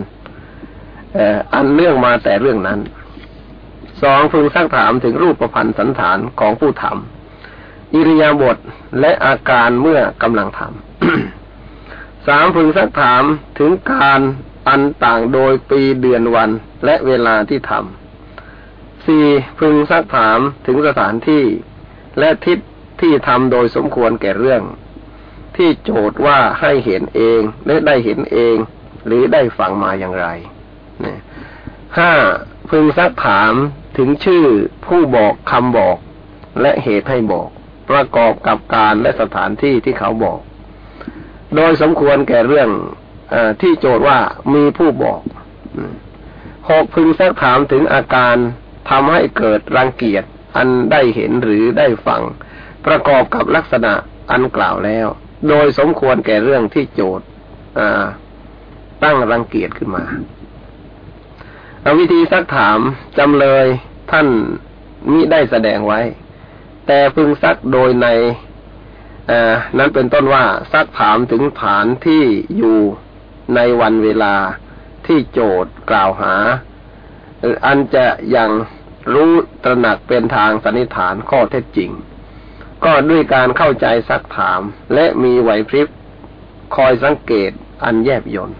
อันเรื่องมาแต่เรื่องนั้นสองพึงซักถามถึงรูปประพันธ์สันฐานของผู้ทำอิริยาบถและอาการเมื่อกำลังทำ สามพึงซักถามถึงการอันต่างโดยปีเดือนวันและเวลาที่ทำสี่พึงซักถามถึงสถานที่ และทิศที่ทำโดยสมควรแก่เรื่อง ที่โจทย์ว่าให้เห็นเองและได้เห็นเอง หรือได้ฟังมาอย่างไรห้าพึงซักถามถึงชื่อผู้บอกคำบอก และเหตุให้บอก ประกอบกับการและสถานที่ที่เขาบอก โดยสมควรแก่เรื่องอที่โจทย์ว่ามีผู้บอกหกพึงซักถามถึงอาการทำให้เกิดรังเกียจอันได้เห็นหรือได้ฟัง ประกอบกับลักษณะอันกล่าวแล้ว โดยสมควรแก่เรื่องที่โจทย์ตั้งรังเกียจขึ้นมาวิธีซักถามจำเลยท่านมิได้แสดงไว้ แต่พึงซักโดยใน นั้นเป็นต้นว่าซักถามถึงฐานที่อยู่ในวันเวลาที่โจทย์กล่าวหา อันจะยังรู้ตระหนักเป็นทางสันนิษฐานข้อเท็จจริง ก็ด้วยการเข้าใจซักถาม และมีไหวพริบคอยสังเกตอันแยบยน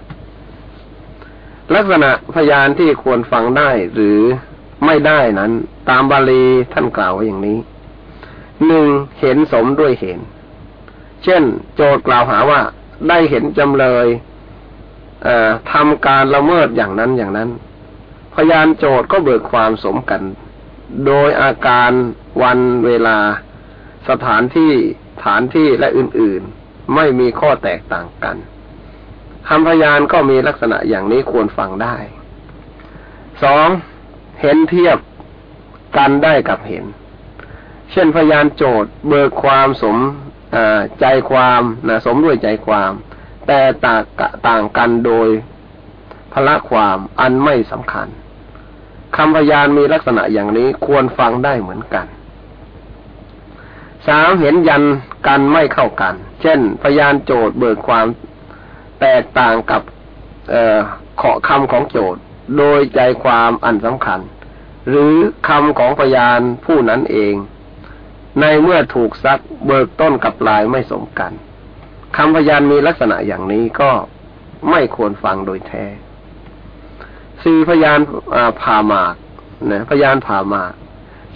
ลักษณะพยานที่ควรฟังได้หรือไม่ได้นั้น ตามบาลีท่านกล่าวไว้อย่างนี้หนึ่งเห็นสมด้วยเห็น เช่น โจทย์กล่าวหาว่าได้เห็นจำเลยทำการละเมิดอย่างนั้นอย่างนั้น พยานโจทย์ก็เบิกความสมกัน โดยอาการวันเวลา สถานที่ฐานที่และอื่นๆ ไม่มีข้อแตกต่างกันคำพยานก็มีลักษณะอย่างนี้ควรฟังได้สองเห็นเทียบกันได้กับเห็น เช่นพยานโจทย์เบิกความสม ใจความนะสมด้วยใจความ แต่ต่างต่างกันโดยพละความอันไม่สำคัญคำพยานมีลักษณะอย่างนี้ควรฟังได้เหมือนกันสามเห็นยันกันไม่เข้ากัน เช่น พยานโจทย์เบิกความแตกต่างกับขอคำของโจทย์ โดยใจความอันสำคัญ หรือคำของพยานผู้นั้นเอง ในเมื่อถูกซักเบิกต้นกับปลายไม่สมกันคำพยานมีลักษณะอย่างนี้ก็ไม่ควรฟังโดยแท้สี่พยานผ่าหมากนะพยานผ่าหมาก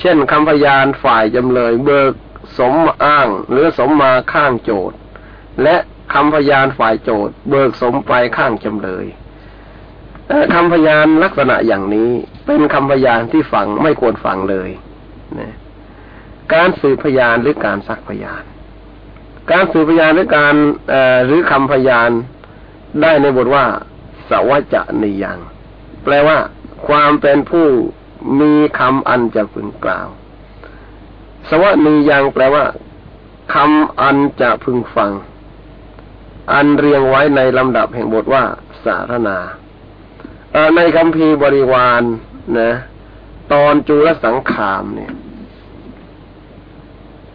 เช่นคำพยานฝ่ายจำเลย เบิกสมอ้าง หรือสมมาข้างโจทย์ และคำพยานฝ่ายโจทย์ เบิกสมไปข้างจำเลยคำพยานลักษณะอย่างนี้ เป็นคำพยานที่ฟังไม่ควรฟังเลยนะ การสืบพยานหรือการซักพยาน การสืบพยานหรือการหรือคำพยานได้ในบทว่า สวัจจะนิยัง แปลว่า ความเป็นผู้มีคำอันจะพึงกล่าว สวัสนียังแปลว่าคำอันจะพึงฟัง อันเรียงไว้ในลำดับแห่งบทว่า สารนาในคำพีบริวารนะตอนจุลสังขามเนี่ย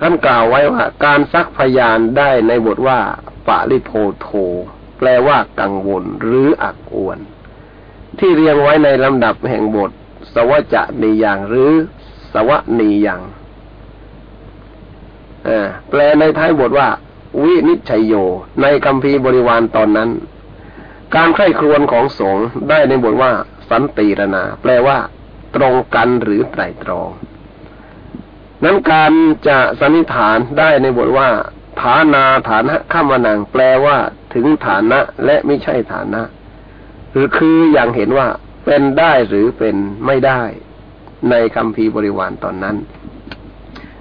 ท่านกล่าวไว้ว่า การซักพยานได้ในบทว่าปาริโพโท แปลว่ากังวลหรืออักอวน ที่เรียงไว้ในลำดับแห่งบท สวจะนีย่างหรือสวนีย่างแปลในท้ายบทว่า วินิจฉัยโย ในคำพีบริวารตอนนั้น การไข้ครวนของสงฆ์ได้ในบทว่า สันติรนา แปลว่า ตรงกันหรือไตรตรอง นั้นการจะสันนิษฐานได้ในบทว่า ฐานาฐานะข้ามนังแปลว่าถึงฐานะและไม่ใช่ฐานะ หรือคืออย่างเห็นว่าเป็นได้หรือเป็นไม่ได้ ในคำพีบริวารตอนนั้น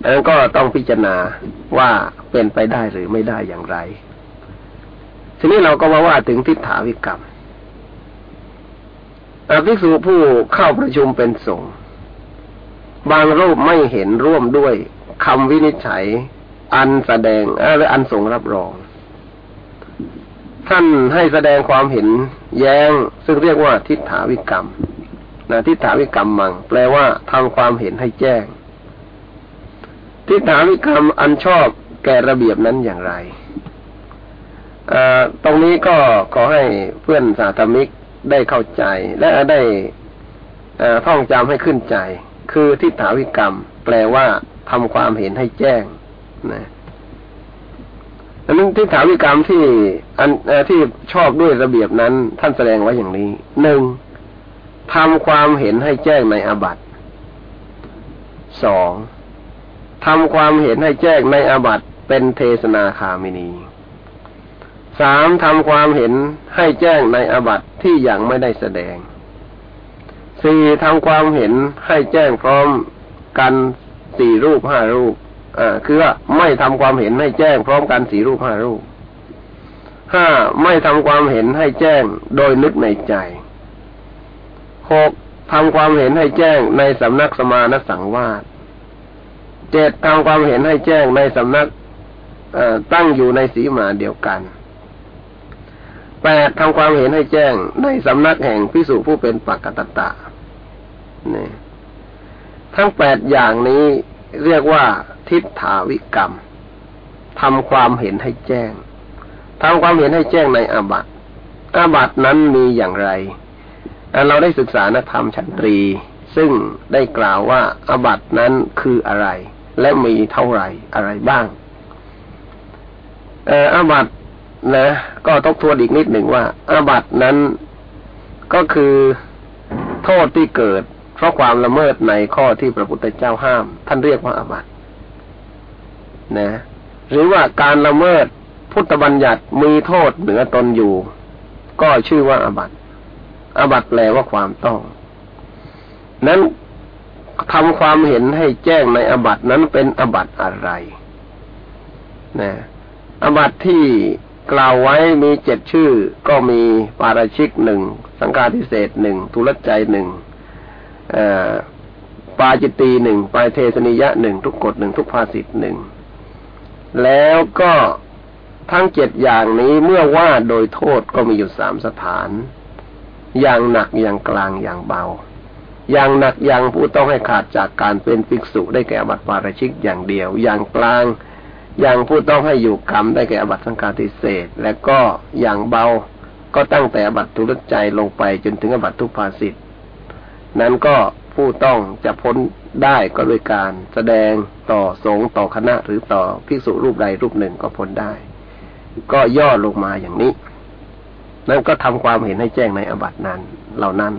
อันนั้นก็ต้องพิจารณาว่าเป็นไปได้หรือไม่ได้อย่างไร ทีนี้เราก็มาว่าถึงทิฏฐาวิกรรมภิกษุผู้เข้าประชุมเป็นสงฆ์ บางรูปไม่เห็นร่วมด้วยคำวินิจฉัย อันแสดงหรืออันทรงรับรอง ท่านให้แสดงความเห็นแย้ง ซึ่งเรียกว่าทิฏฐาวิกรรมนะทิฏฐาวิกรรมมัง แปลว่าทำความเห็นให้แจ้ง ทิฏฐาวิกรรมอันชอบแก่ระเบียบนั้นอย่างไรตรงนี้ก็ขอให้เพื่อนสาธมิกได้เข้าใจ และได้ท่องจำให้ขึ้นใจ คือทิฏฐาวิกรรม แปลว่าทำความเห็นให้แจ้งนะอันนั้นทิฏฐาวิกรรมที่อันที่ชอบด้วยระเบียบนั้น ท่านแสดงไว้อย่างนี้หนึ่งทำความเห็นให้แจ้งในอาบัติสองทำความเห็นให้แจ้งในอาบัติเป็นเทศนาคามินีสามทำความเห็นให้แจ้งในอาบัติที่ยังไม่ได้แสดง สี่ทำความเห็นให้แจ้งพร้อมกันสี่รูปห้ารูปอ่าคือว่าไม่ทำความเห็นให้แจ้งพร้อมกันสี่รูปห้ารูปห้าไม่ทำความเห็นให้แจ้งโดยนึกในใจหกทำความเห็นให้แจ้งในสำนักสมานสังวาสเจ็ดทำความเห็นให้แจ้งในสำนักตั้งอยู่ในสีมาเดียวกันแปดทำความเห็นให้แจ้งในสำนักแห่งพิสุผู้เป็นปักกตตะ นี่ทั้งแปดอย่างนี้เรียกว่าทิฏฐาวิกรรมทำความเห็นให้แจ้งทำความเห็นให้แจ้งในอาบัติอาบัตินั้นมีอย่างไร เราได้ศึกษานักธรรมชันตรี ซึ่งได้กล่าวว่าอาบัตินั้นคืออะไร และมีเท่าไหร่อะไรบ้างอาบัตินะ ก็ทบทวนอีกนิดหนึ่งว่าอาบัตินั้นก็คือโทษที่เกิด ราะความละเมิดในข้อที่พระพุทธเจ้าห้าม ท่านเรียกว่าอาบัตินะ หรือว่าการละเมิดพุทธบัญญัติมีโทษเหนือตนอยู่ ก็ชื่อว่าอาบัติอาบัติแปลว่าความต้อง นั้นทำความเห็นให้แจ้งในอาบัตินั้นเป็นอาบัติอะไรนะอาบัติที่กล่าวไว้มีเจ็ดชื่อ ก็มีปาราชิกหนึ่ง สังฆาทิเศษหนึ่งทุลใจหนึ่ง ปาจิตีหนึ่งปาเทสนิยะหนึ่งทุกกฎหนึ่งทุกภาสิทธ์หนึ่งแล้วก็ทั้งเจ็ดอย่างนี้เมื่อว่าโดยโทษก็มีอยู่สามสถาน อย่างหนักอย่างกลางอย่างเบา อย่างหนักอย่างผู้ต้องให้ขาดจากการเป็นภิกษุได้แก่บัตรปาราชิกอย่างเดียว อย่างกลางอย่างผู้ต้องให้อยู่กรรมได้แก่อบัตสังฆาทิเศษ และก็อย่างเบาก็ตั้งแต่อบัตทุลใจลงไปจนถึงอบัตทุภาสิทธ์ นั้นก็ผู้ต้องจะพ้นได้ก็โดยการแสดงต่อสงฆ์ต่อคณะหรือต่อภิกษุรูปใดรูปหนึ่งก็พ้นได้ ก็ย่อลงมาอย่างนี้ นั่นก็ทำความเห็นให้แจ้งในอบัตนั้นเหล่านั้น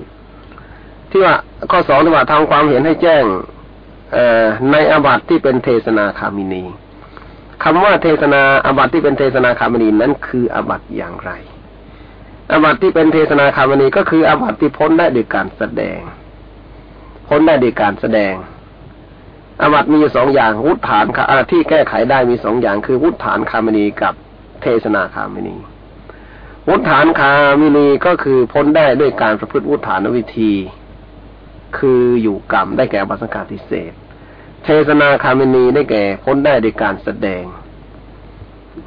ที่ว่าข้อสองที่ว่าทำความเห็นให้แจ้งในอบัตที่เป็นเทศนาคามินีคำว่าเทศนาอบัติที่เป็นเทศนาคามณีนั้นคืออบัติอย่างไรอบัติที่เป็นเทศนาคามณีก็คืออบัติที่พ้นได้ด้วยการแสดง พ้นได้ด้วยการแสดงอาบัตมีสองอย่างวุฒฐานที่แก้ไขได้มีสองอย่างคือวุฒฐานคามณีกับเทศนาคามณีวุฒฐานคามินีก็คือพ้นได้ด้วยการประพฤติวุฒฐานวิธี คืออยู่กรรมได้แก่บัสังกาทิเศษเทศนาคามินีได้แก่พ้นได้ในการแสดง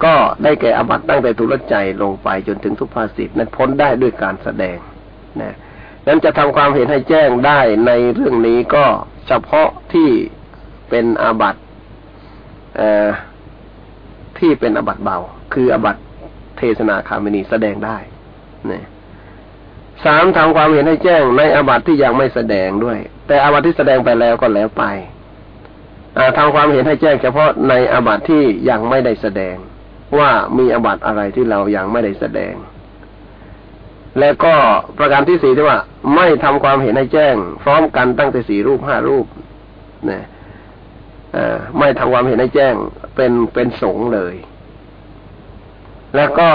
ก็ได้แก่อบัตตั้งแต่ทุลใจลงไปจนถึงทุพภาสิทนั้นพ้นได้ด้วยการแสดงนะ นั้นจะทำความเห็นให้แจ้งได้ในเรื่องนี้ก็เฉพาะที่เป็นอาบัตที่เป็นอาบัตเบา คืออาบัตเทศนาคามินีแสดงได้นะสามทำความเห็นให้แจ้งในอาบัตที่ยังไม่แสดงด้วย แต่อาบัตที่แสดงไปแล้วก็แล้วไปทำความเห็นให้แจ้งเฉพาะในอาบัติที่ยังไม่ได้แสดง ว่ามีอาบัติอะไรที่เรายังไม่ได้แสดง และก็ประการที่สี่ที่ว่า ไม่ทำความเห็นให้แจ้ง พร้อมกันตั้งแต่สี่รูปห้ารูปนะไม่ทำความเห็นให้แจ้งเป็นเป็นสงเลย แล้วก็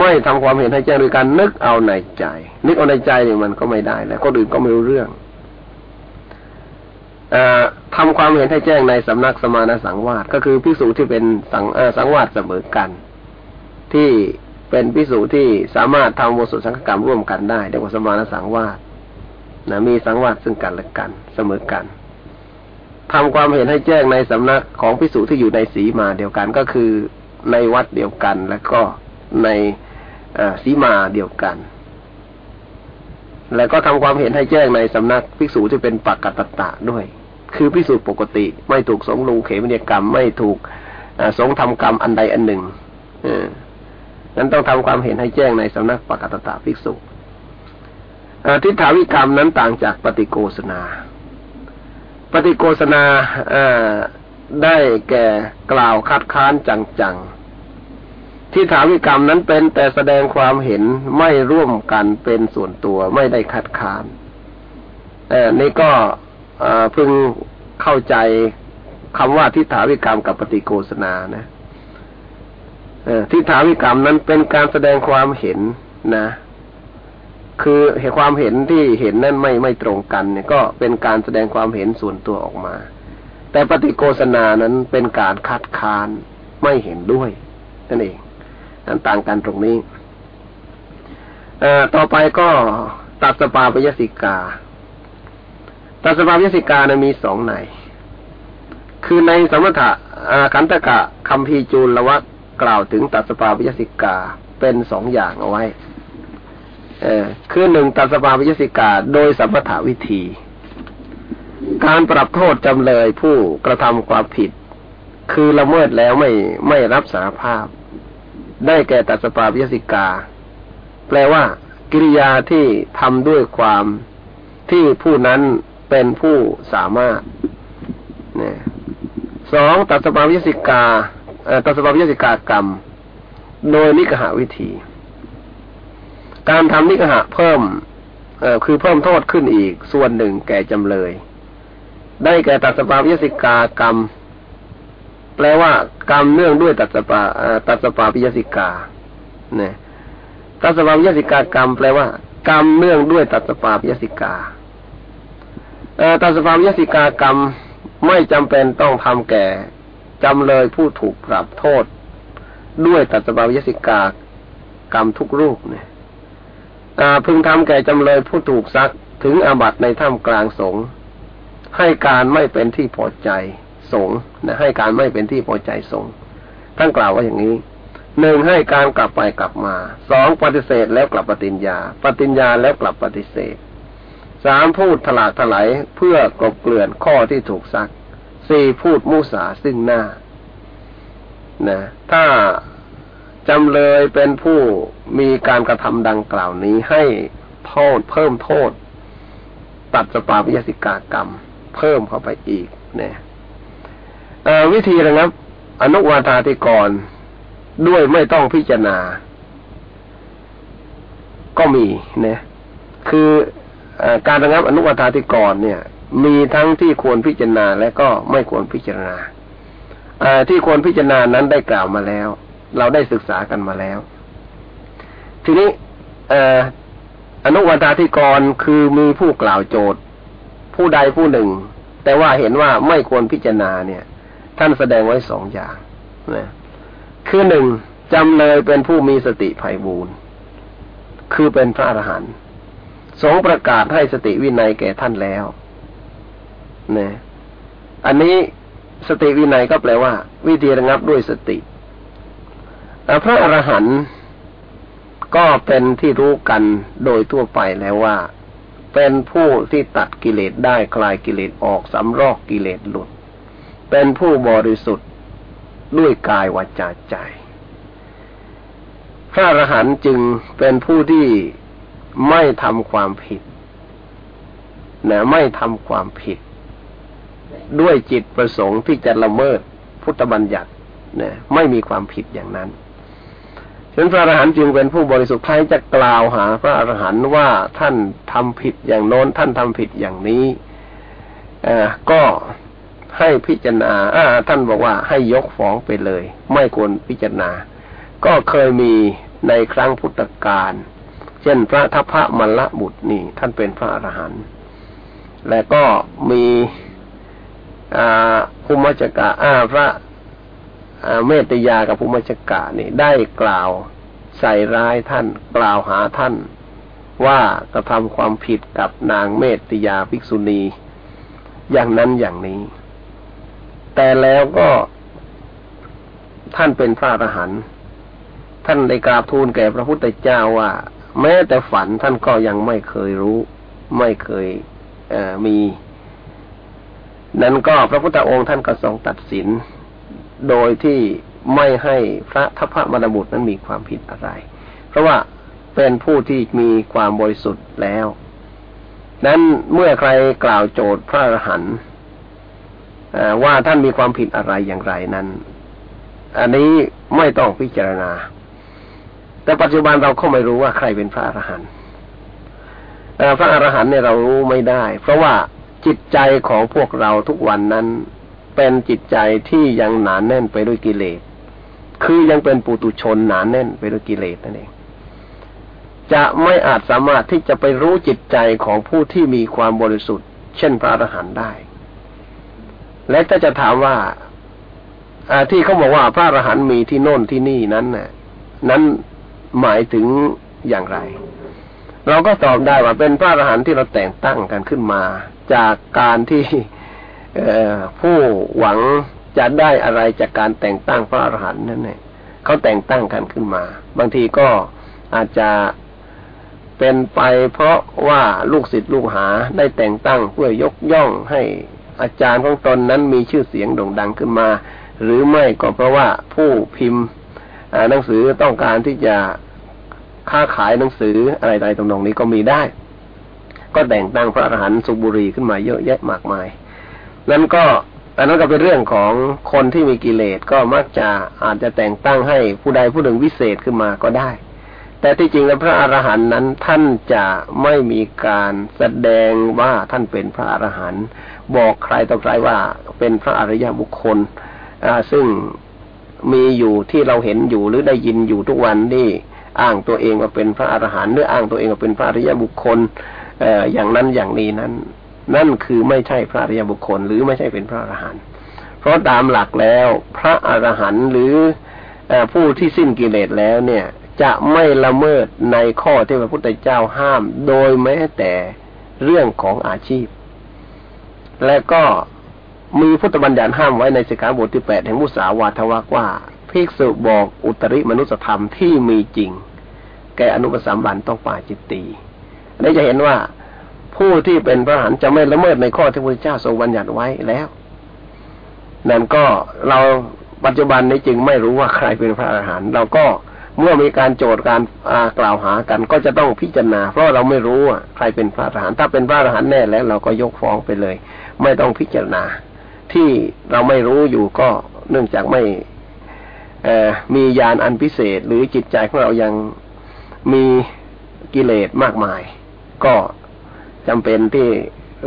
ไม่ทำความเห็นให้แจ้งโดยการนึกเอาในใจ นึกเอาในใจเนี่ยมันก็ไม่ได้แล้วก็อื่นก็ไม่รู้เรื่องทำความเห็นให้แจ้งในสำนักสมาณสังวาสก็คือพิสูจที่เป็นสังสังวาสเสมอกัน ที่ เป็นพิสูจที่สามารถทำโมสุสังฆกรรมร่วมกันได้เรียกว่าสมาณสังวาสนะมีสังวาสซึ่งกันและกันเสมอกันทำความเห็นให้แจ้งในสำนักของพิสูจที่อยู่ในสีมาเดียวกันก็คือในวัดเดียวกันและก็ในสีมาเดียวกัน แล้วก็ทำความเห็นให้แจ้งในสำนักภิกษุที่เป็นปักกัตตะด้วย คือพิสูจน์ปกติ ไม่ถูกสงลงเขมเนียกรรม ไม่ถูกสงทำกรรมอันใดอันหนึ่งอ นั้นต้องทำความเห็นให้แจ้งในสำนักปกกัตตะภิกษุทิฏฐาวิกรรมนั้นต่างจากปฏิโกสนา ปฏิโกสนาได้แก่กล่าวคัดค้านจังๆที่ถาวิกรรมนั้นเป็นแต่แสดงความเห็นไม่ร่วมกันเป็นส่วนตัวไม่ได้คัดค้าน แต่นี่ก็พึงเข้าใจคำว่าทิฏฐาวิกรรมกับปฏิโกสนานะ ทิฏฐาวิกรรมนั้นเป็นการแสดงความเห็นนะ คือเหตุความเห็นที่เห็นนั้นไม่ไม่ตรงกัน เนี่ยก็เป็นการแสดงความเห็นส่วนตัวออกมา แต่ปฏิโกษณานั้นเป็นการคัดค้านไม่เห็นด้วยนั่นเองนั้นต่างกันตรงนี้อต่อไปก็ตัดสปาปยสิกาตัดสปาปยสิกานะมีสองใน คือในสมถะขันตกะคำพีจูลละวะ กล่าวถึงตัดสปาปยสิกาเป็นสองอย่างเอาไว้ เออคือหนึ่งตัดสปาปยสิกาโดยสัมปทาวิธี การปรับโทษจำเลยผู้กระทำความผิด คือละเมิดแล้วไม่ไม่รับสารภาพ ได้แก่ตัดสปาพิยสิกา แปลว่า กิริยาที่ทำด้วยความที่ผู้นั้นเป็นผู้สามารถเนี่ยสองตัดสปาพิสิกา ตัดสปาพิสิกากรรม โดยนิกหาวิธี การทำนิกหะเพิ่มคือเพิ่มโทษขึ้นอีกส่วนหนึ่งแก่จำเลย ได้แก่ตัสสปาปิยสิกากรรม แปลว่ากรรมเนื่องด้วยตัสสปาตัสสปาปิยสิกาเนี่ยตัสสปาปิยสิกากรรม แปลว่า กรรมเนื่องด้วยตัสสปาปิยสิกาตัสสปาปิยสิกากรรมไม่จำเป็นต้องทำแก่ จำเลยผู้ถูกปรับโทษ ด้วยตัสสปาปิยสิกากรรมทุกรูปเนี่ยพึงทำแก่จำเลยผู้ถูกซักถึงอาบัติในถ้ำกลางสงให้การไม่เป็นที่พอใจสงนะให้การไม่เป็นที่พอใจสงท่านกล่าวว่าอย่างนี้หนึ่งให้การกลับไปกลับมาสองปฏิเสธแล้วกลับปฏิญญา ปฏิญญาแล้วกลับปฏิเสธสามพูดถลากถลายเพื่อกลบเกลื่อนข้อที่ถูกซัก สี่พูดมุสาซึ่งหน้านะถ้าจำเลยเป็นผู้มีการกระทำดังกล่าวนี้ให้โทษเพิ่มโทษ ตัดสปาวิยสิกากรรม เพิ่มเข้าไปอีกเนี่ยวิธีนะครับ อนุวาทาธิกรด้วยไม่ต้องพิจารณา ก็มีเนี่ยคืออการระงับอนุวาทาธิกรเนี่ย มีทั้งที่ควรพิจารณาและก็ไม่ควรพิจารณาที่ควรพิจารณานั้นได้กล่าวมาแล้ว เราได้ศึกษากันมาแล้ว ทีนี้อนุวาทาธิกรคือมีผู้กล่าวโจทย์ ผู้ใดผู้หนึ่ง แต่ว่าเห็นว่าไม่ควรพิจารณาเนี่ย ท่านแสดงไว้สองอย่างนะคือหนึ่งจำเลยเป็นผู้มีสติไผ่บูรณ์คือเป็นพระอรหันต์สงประกาศให้สติวินัยแก่ท่านแล้ว นะอันนี้สติวินัยก็แปลว่า วิธีระงับด้วยสติพระอรหันต์ก็เป็นที่รู้กันโดยทั่วไปแล้วว่า เป็นผู้ที่ตัดกิเลสได้คลายกิเลสออกสำรอกกิเลสหลุด เป็นผู้บริสุทธิ์ด้วยกายวาจาใจ พระอรหันต์จึงเป็นผู้ที่ไม่ทำความผิดนะไม่ทำความผิด ด้วยจิตประสงค์ที่จะละเมิดพุทธบัญญัตินะไม่มีความผิดอย่างนั้นฉะนั้นพระอรหันต์จึงเป็นผู้บริสุทธิ์ใครจะกล่าวหา พระอรหันต์ว่าท่านทำผิดอย่างโน้นท่านทำผิดอย่างนี้อก็ให้พิจารณาอท่านบอกว่าให้ยกฟ้องไปเลย ไม่ควรพิจารณา ก็เคยมีในครั้งพุทธกาลเช่นพระทัพพระมลบุตรนี่ ท่านเป็นพระอรหันต์และก็มี ภูมิจักะอาพระเมตยากับภูมิจักะนี่ได้กล่าวใส่ร้ายท่าน กล่าวหาท่าน ว่ากระทำความผิดกับนางเมตยาภิกษุณี อย่างนั้นอย่างนี้ แต่แล้วก็ท่านเป็นพระอรหันต์ท่านได้กราบทูลแก่พระพุทธเจ้าว่า แม้แต่ฝันท่านก็ยังไม่เคยรู้ ไม่เคยเมี นั้นก็พระพุทธองค์ท่านก็ทรงตัดสิน โดยที่ไม่ให้พระทัพพระมรบุตรนั้นมีความผิดอะไร เพราะว่าเป็นผู้ที่มีความบริสุทธิ์แล้ว นั้นเมื่อใครกล่าวโจทย์พระอรหันต์ว่าท่านมีความผิดอะไรอย่างไรนั้น อันนี้ไม่ต้องพิจารณา แต่ปัจจุบันเราก็ไม่รู้ว่าใครเป็นพระอรหันต์พระอรหันต์เนี่ยเรารู้ไม่ได้ เพราะว่า จิตใจของพวกเราทุกวันนั้น เป็นจิตใจที่ยังหนานแน่นไปด้วยกิเลส คือยังเป็นปุตุชนหนานแน่นไปด้วยกิเลสนั่นเองจะไม่อาจสามารถที่จะไปรู้จิตใจของผู้ที่มีความบริสุทธิ์ เช่นพระอรหันต์ได้ และถ้าจะถามว่าที่เขาบอกว่าพระอรหันต์มีที่โน่นที่นี่นั้นน่ะ นั้นหมายถึงอย่างไร เราก็ตอบได้ว่าเป็นพระอรหันต์ที่เราแต่งตั้งกันขึ้นมา จากการที่ผู้หวังจะได้อะไรจากการแต่งตั้งพระอรหันต์นั่นเองเขาแต่งตั้งกันขึ้นมา บางทีก็อาจจะเป็นไปเพราะว่าลูกศิษย์ลูกหาได้แต่งตั้งเพื่อยกย่องให้อาจารย์ของตนนั้นมีชื่อเสียงโด่งดังขึ้นมา หรือไม่ก็เพราะว่าผู้พิมพ์หนังสือต้องการที่จะค้าขายหนังสืออะไรใดตรงนี้ก็มีได้ ก็แต่งตั้งพระอรหันต์สุบุรีขึ้นมาเยอะแยะมากมาย นั้นก็อันนั้นก็เป็นเรื่องของคนที่มีกิเลสก็มักจะอาจจะแต่งตั้งให้ผู้ใดผู้หนึ่งวิเศษขึ้นมาก็ได้ แต่ที่จริงแล้วพระอรหันต์นั้นท่านจะไม่มีการแสดงว่าท่านเป็นพระอรหันต์บอกใครต่อใครว่าเป็นพระอริยบุคคลอ่าซึ่งมีอยู่ที่เราเห็นอยู่หรือได้ยินอยู่ทุกวันนี่อ้างตัวเองว่าเป็นพระอรหันต์หรืออ้างตัวเองว่าเป็นพระอริยบุคคล อ่ออย่างนั้นอย่างนี้นั้น นั่นคือไม่ใช่พระอริยบุคคล หรือไม่ใช่เป็นพระอรหันต์เพราะตามหลักแล้วพระอรหันต์หรือผู้ที่สิ้นกิเลสแล้วเนี่ย จะไม่ละเมิดในข้อที่พระพุทธเจ้าห้าม โดยแม้แต่เรื่องของอาชีพ และก็มีพุทธบัญญัติห้ามไว้ในสิกขาบทที่แปดแห่งมุสาวาทวักว่าภิกษุบอกอุตริมนุสธรรมที่มีจริง แก่อนุปสัมบันต้องป่าจิตตี ได้จะเห็นว่าผู้ที่เป็นพระอรหันจะไม่ละเมิดในข้อที่พระเจ้าทรงบัญญัติไว้แล้ว นั่นก็เราปัจจุบันนี้จึงไม่รู้ว่าใครเป็นพระอรหันต์เราก็เมื่อมีการโจทย์การกล่าวหากัน ก็จะต้องพิจารณา เพราะเราไม่รู้ว่าใครเป็นพระอรหันต์ถ้าเป็นพระอรหันต์แน่แล้ว เราก็ยกฟ้องไปเลย ไม่ต้องพิจารณา ที่เราไม่รู้อยู่ก็เนื่องจากไม่มียานอันพิเศษ หรือจิตใจของเรายังมีกิเลสมากมาย ก็จำเป็นที่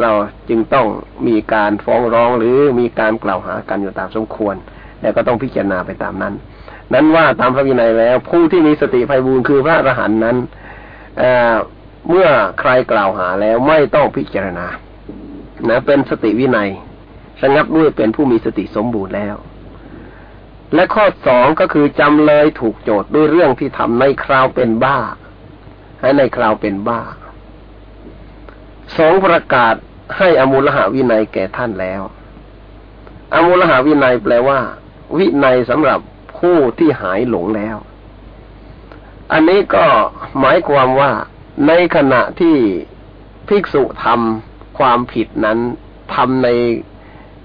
เราจึงต้องมีการฟ้องร้องหรือมีการกล่าวหากันอยู่ตามสมควร แล้วก็ต้องพิจารณาไปตามนั้น นั้นว่าตามพระวินัยแล้ว ผู้ที่มีสติภัยบูร์คือพระอรหันต์นั้นเมื่อใครกล่าวหาแล้วไม่ต้องพิจารณา นะ เป็นสติวินัยสงับด้วยเป็นผู้มีสติสมบูรณ์แล้ว และข้อสองก็คือจำเลยถูกโจทย์ด้วยเรื่องที่ทำในคราวเป็นบ้า ให้ในคราวเป็นบ้า สองประกาศให้อมูลหาวินัยแก่ท่านแล้ว อมูลหาวินัยแปลว่า วินัยสำหรับผู้ที่หายหลงแล้ว อันนี้ก็หมายความว่า ในขณะที่ภิกษุทำความผิดนั้นทำใน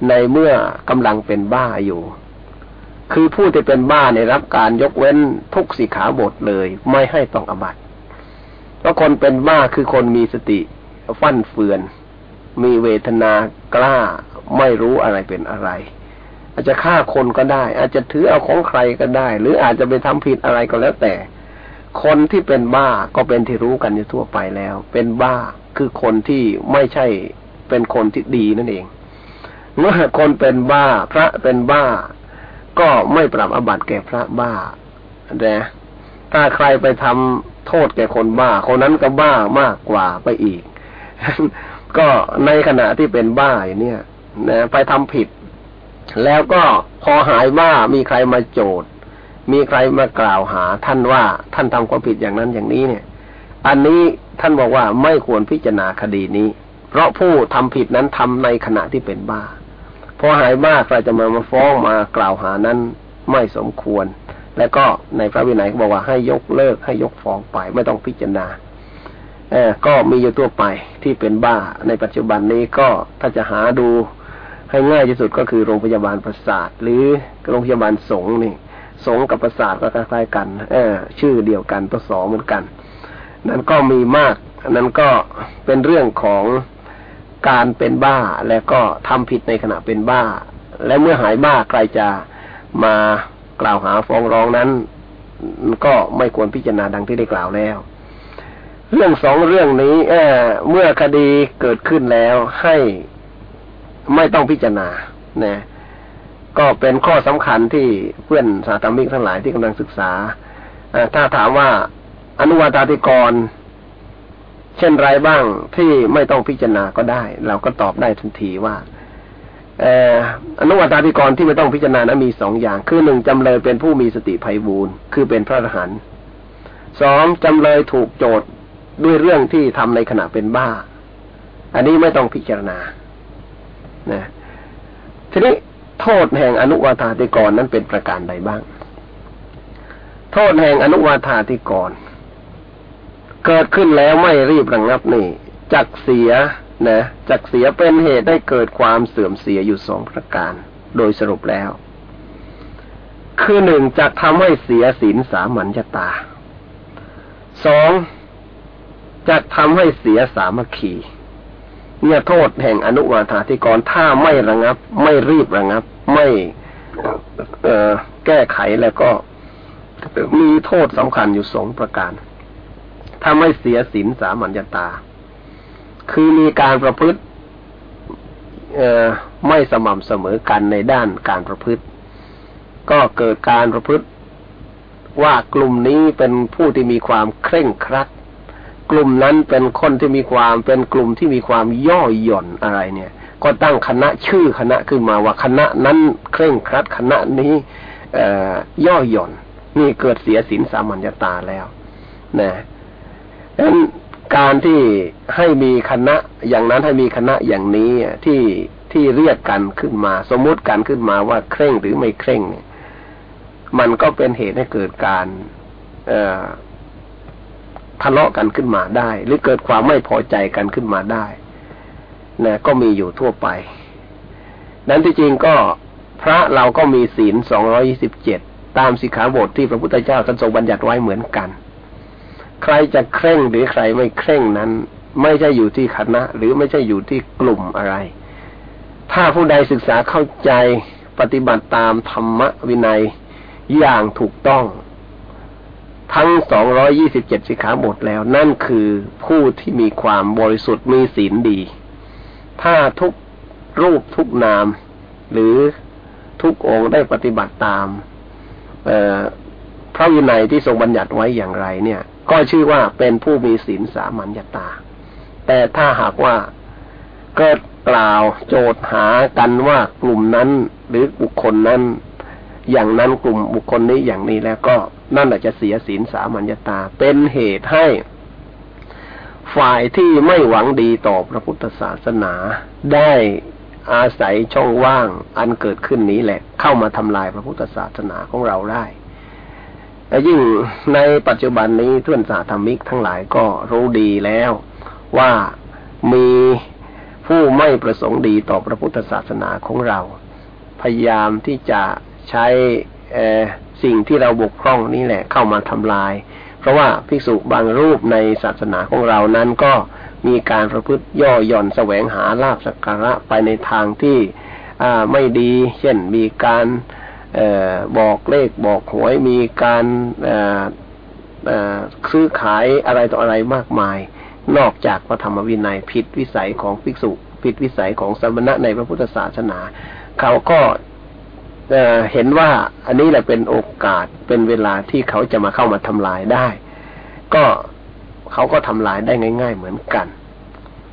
ในเมื่อกำลังเป็นบ้าอยู่ คือผู้ที่เป็นบ้าในรับการยกเว้นทุกสิขาบทเลย ไม่ให้ต้องอบัตเพราะคนเป็นบ้าคือคนมีสติ ฟั่นเฟือน มีเวทนากล้าไม่รู้อะไรเป็นอะไร อาจจะฆ่าคนก็ได้ อาจจะถือเอาของใครก็ได้ หรืออาจจะไปทำผิดอะไรก็แล้วแต่ คนที่เป็นบ้าก็เป็นที่รู้กันอยู่ทั่วไปแล้ว เป็นบ้าคือคนที่ไม่ใช่เป็นคนที่ดีนั่นเองเมื่อคนเป็นบ้า พระเป็นบ้า ก็ไม่ปรับอบัติแก่พระบ้าแต่ถ้าใครไปทำโทษแก่คนบ้า คนนั้นก็บ้ามากกว่าไปอีก ก็ในขณะที่เป็นบ้าเนี้ยนะไปทำผิด แล้วก็พอหายว่ามีใครมาโจทย์มีใครมากล่าวหา ท่านว่าท่านทำความผิดอย่างนั้นอย่างนี้เนี่ย อันนี้ท่านบอกว่าไม่ควรพิจารณาคดีนี้ เพราะผู้ทำผิดนั้นทำในขณะที่เป็นบ้าพอหายบ้าใครจะมามาฟ้องมากล่าวหานั้นไม่สมควร และก็ในพระวินัยก็บอกว่าให้ยกเลิกให้ยกฟ้องไปไม่ต้องพิจารณา เออก็มีอยู่ตัวไปที่เป็นบ้าในปัจจุบันนี้ก็ถ้าจะหาดูให้ง่ายที่สุดก็คือโรงพยาบาลประสาท หรือโรงพยาบาลสงฆ์นี่สงฆ์กับประสาทก็คล้ายๆกัน เออ ชื่อเดียวกันตัวสองเหมือนกัน นั่นก็มีมากนั้นก็เป็นเรื่องของการเป็นบ้าและก็ทำผิดในขณะเป็นบ้า และเมื่อหายบ้าใครจะมากล่าวหาฟ้องร้องนั้น ก็ไม่ควรพิจารณาดังที่ได้กล่าวแล้ว เรื่องสองเรื่องนี้เอเมื่อคดีเกิดขึ้นแล้วให้ไม่ต้องพิจารณานะก็เป็นข้อสำคัญที่เพื่อนสาธมิกทั้งหลายที่กำลังศึกษาถ้าถามว่าอนุวาตาธิกร เช่นไรบ้างที่ไม่ต้องพิจารณาก็ได้ เราก็ตอบได้ทันทีว่าอนุวัตาธิกรที่ไม่ต้องพิจารณานะมีสองอย่าง คือหนึ่งจำเลยเป็นผู้มีสติภัยบูรณ์คือเป็นพระอรหันต์สองจำเลยถูกโจทย์ ด้วยเรื่องที่ทำในขณะเป็นบ้า อันนี้ไม่ต้องพิจารณา นะ ทีนี้โทษแห่งอนุวาตาธิกรนั้นเป็นประการใดบ้าง โทษแห่งอนุวาตาธิกร เกิดขึ้นแล้วไม่รีบระงงับนี่จักเสียนะจักเสียเป็นเหตุได้เกิดความเสื่อมเสียอยู่สองประการ โดยสรุปแล้ว คือหนึ่งจะทำให้เสียศีลสามัญญตาสอง จะทำให้เสียสามัคคีเนี่ยโทษแห่งอนุวาธาธิกรถ้าไม่ระงับ ไม่รีบระงับ ไม่เออแก้ไขแล้วก็มีโทษสำคัญอยู่สองประการถ้าไม่เสียศีลสามัญญตา คือมีการประพฤติไม่สม่ำเสมอกันในด้านการประพฤติ ก็เกิดการประพฤติว่ากลุ่มนี้เป็นผู้ที่มีความเคร่งครัด กลุ่มนั้นเป็นคนที่มีความเป็นกลุ่มที่มีความย่อหย่อนอะไรเนี่ย ก็ตั้งคณะชื่อคณะขึ้นมาว่าคณะนั้นเคร่งครัดคณะนี้ย่อหย่อน นี่เกิดเสียสินสามัญญาตาแล้วนะดังนั้นการที่ให้มีคณะอย่างนั้นให้มีคณะอย่างนี้ที่ที่เรียกกันขึ้นมา สมมุติกันขึ้นมาว่าเคร่งหรือไม่เคร่งมันก็เป็นเหตุให้เกิดการ เอ ทะเลาะกันขึ้นมาได้ หรือเกิดความไม่พอใจกันขึ้นมาได้นะก็มีอยู่ทั่วไป นั้นที่จริงก็พระเราก็มีศีลสองรอยี่สิบเจ็ดตามสิกขาบทที่พระพุทธเจ้าท่านทรงบัญญัติไว้เหมือนกัน ใครจะเคร่งหรือใครไม่เคร่งนั้น ไม่ใช่อยู่ที่คณะ หรือไม่ใช่อยู่ที่กลุ่มอะไร ถ้าผู้ใดศึกษาเข้าใจปฏิบัติตามธรรมวินัยอย่างถูกต้อง ทั้งสองร้อยี่สิบเจ็ดสิกขาบทแล้ว นั่นคือผู้ที่มีความบริสุทธิ์มีศีลดี ถ้าทุกรูปทุกนาม หรือทุกองค์ได้ปฏิบัติตามพระวินัยที่ทรงบัญญัติไว้อย่างไร เนี่ย ก็ชื่อว่าเป็นผู้มีศีลสามัญญาตา แต่ถ้าหากว่าเกิดกล่าวโจทย์หากันว่ากลุ่มนั้นหรือบุคคลนั้น อย่างนั้นกลุ่มบุคคลนี้อย่างนี้แล้วก็ นั่นแหละจะเสียศีลสามัญญาตา เป็นเหตุให้ ฝ่ายที่ไม่หวังดีต่อพระพุทธศาสนา ได้อาศัยช่องว่างอันเกิดขึ้นนี้แหละ เข้ามาทำลายพระพุทธศาสนาของเราได้แต่ยิ่งในปัจจุบันนี้ท่านสาธมิกทั้งหลายก็รู้ดีแล้วว่ามีผู้ไม่ประสงค์ดีต่อพระพุทธศาสนาของเรา พยายามที่จะใช้ สิ่งที่เราบกพร่องนี่แหละเข้ามาทำลาย เพราะว่าภิกษุบางรูปในศาสนาของเรานั้นก็มีการประพฤติย่อหย่อนแสวงหาลาบสักการะไปในทางที่ไม่ดี เช่นมีการบอกเลขบอกหวยมีการซื้อขายอะไรต่ออะไรมากมาย นอกจากพระธรรมวินัยผิดวิสัยของภิกษุผิดวิสัยของสมณะในพระพุทธศาสนา เขาก็ เห็นว่าอันนี้แหละเป็นโอกาสเป็นเวลาที่เขาจะมาเข้ามาทำลายได้ ก็เขาก็ทำลายได้ง่าย ๆ เหมือนกัน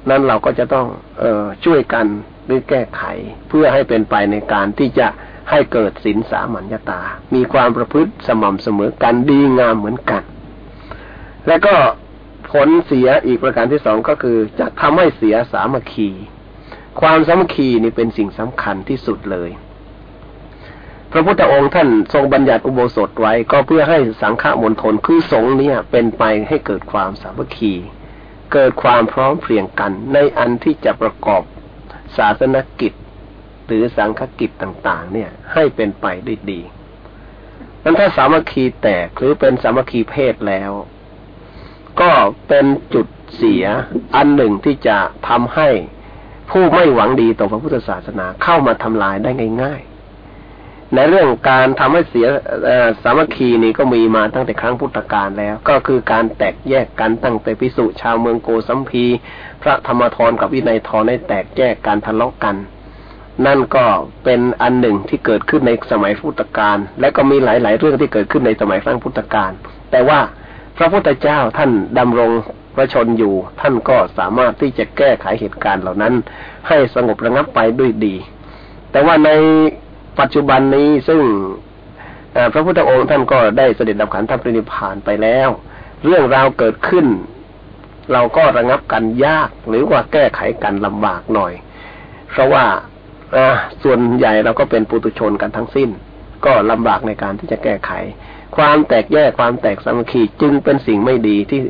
นั้นเราก็จะต้องเอช่วยกันหรือแก้ไขเพื่อให้เป็นไปในการที่จะให้เกิดศีลสามัญญาตา มีความประพฤติสม่ำเสมอกันดีงามเหมือนกัน และก็ผลเสียอีกประการที่สองก็คือ จะทำให้เสียสามัคคี ความสามัคคีนี่เป็นสิ่งสำคัญที่สุดเลย พระพุทธองค์ท่านทรงบัญญัติอุโบสถไว้ ก็เพื่อให้สังฆมณฑลคือสงฆ์เนี่ยเป็นไปให้เกิดความสามัคคี เกิดความพร้อมเพรียงกันในอันที่จะประกอบศาสนกิจ หรือสังฆกิจต่างๆ เนี่ยให้เป็นไปได้ดีนั้นถ้าสามัคคีแตกหรือเป็นสามัคคีเพศแล้ว ก็เป็นจุดเสียอันหนึ่งที่จะทำให้ผู้ไม่หวังดีต่อพระพุทธศาสนาเข้ามาทำลายได้ง่าย ในเรื่องการทำให้เสียสามัคคีนี้ก็มีมาตั้งแต่ครั้งพุทธกาลแล้ว ก็คือการแตกแยกกันตั้งแต่พิสุชาวเมืองโกสัมพี พระธรรมทรกับวินัยทรได้แตกแยกกันทะเลาะกัน นั่นก็เป็นอันหนึ่งที่เกิดขึ้นในสมัยพุทธกาลและก็มีหลาย ๆ เรื่องที่เกิดขึ้นในสมัยครั้งพุทธกาลแต่ว่าพระพุทธเจ้าท่านดำรงพระชนอยู่ ท่านก็สามารถที่จะแก้ไขเหตุการณ์เหล่านั้น ให้สงบระงับไปด้วยดี แต่ว่าใน ปัจจุบันนี้ซึ่งพระพุทธองค์ท่านก็ได้เสด็จดับขันธปรินิพานไปแล้ว เรื่องราวเกิดขึ้น เราก็ระงับกันยาก หรือว่าแก้ไขกันลำบากหน่อย เพราะว่าส่วนใหญ่เราก็เป็นปุตุชนกันทั้งสิ้น ก็ลำบากในการที่จะแก้ไข ความแตกแยกความแตกสามัคคีจึงเป็นสิ่งไม่ดีที่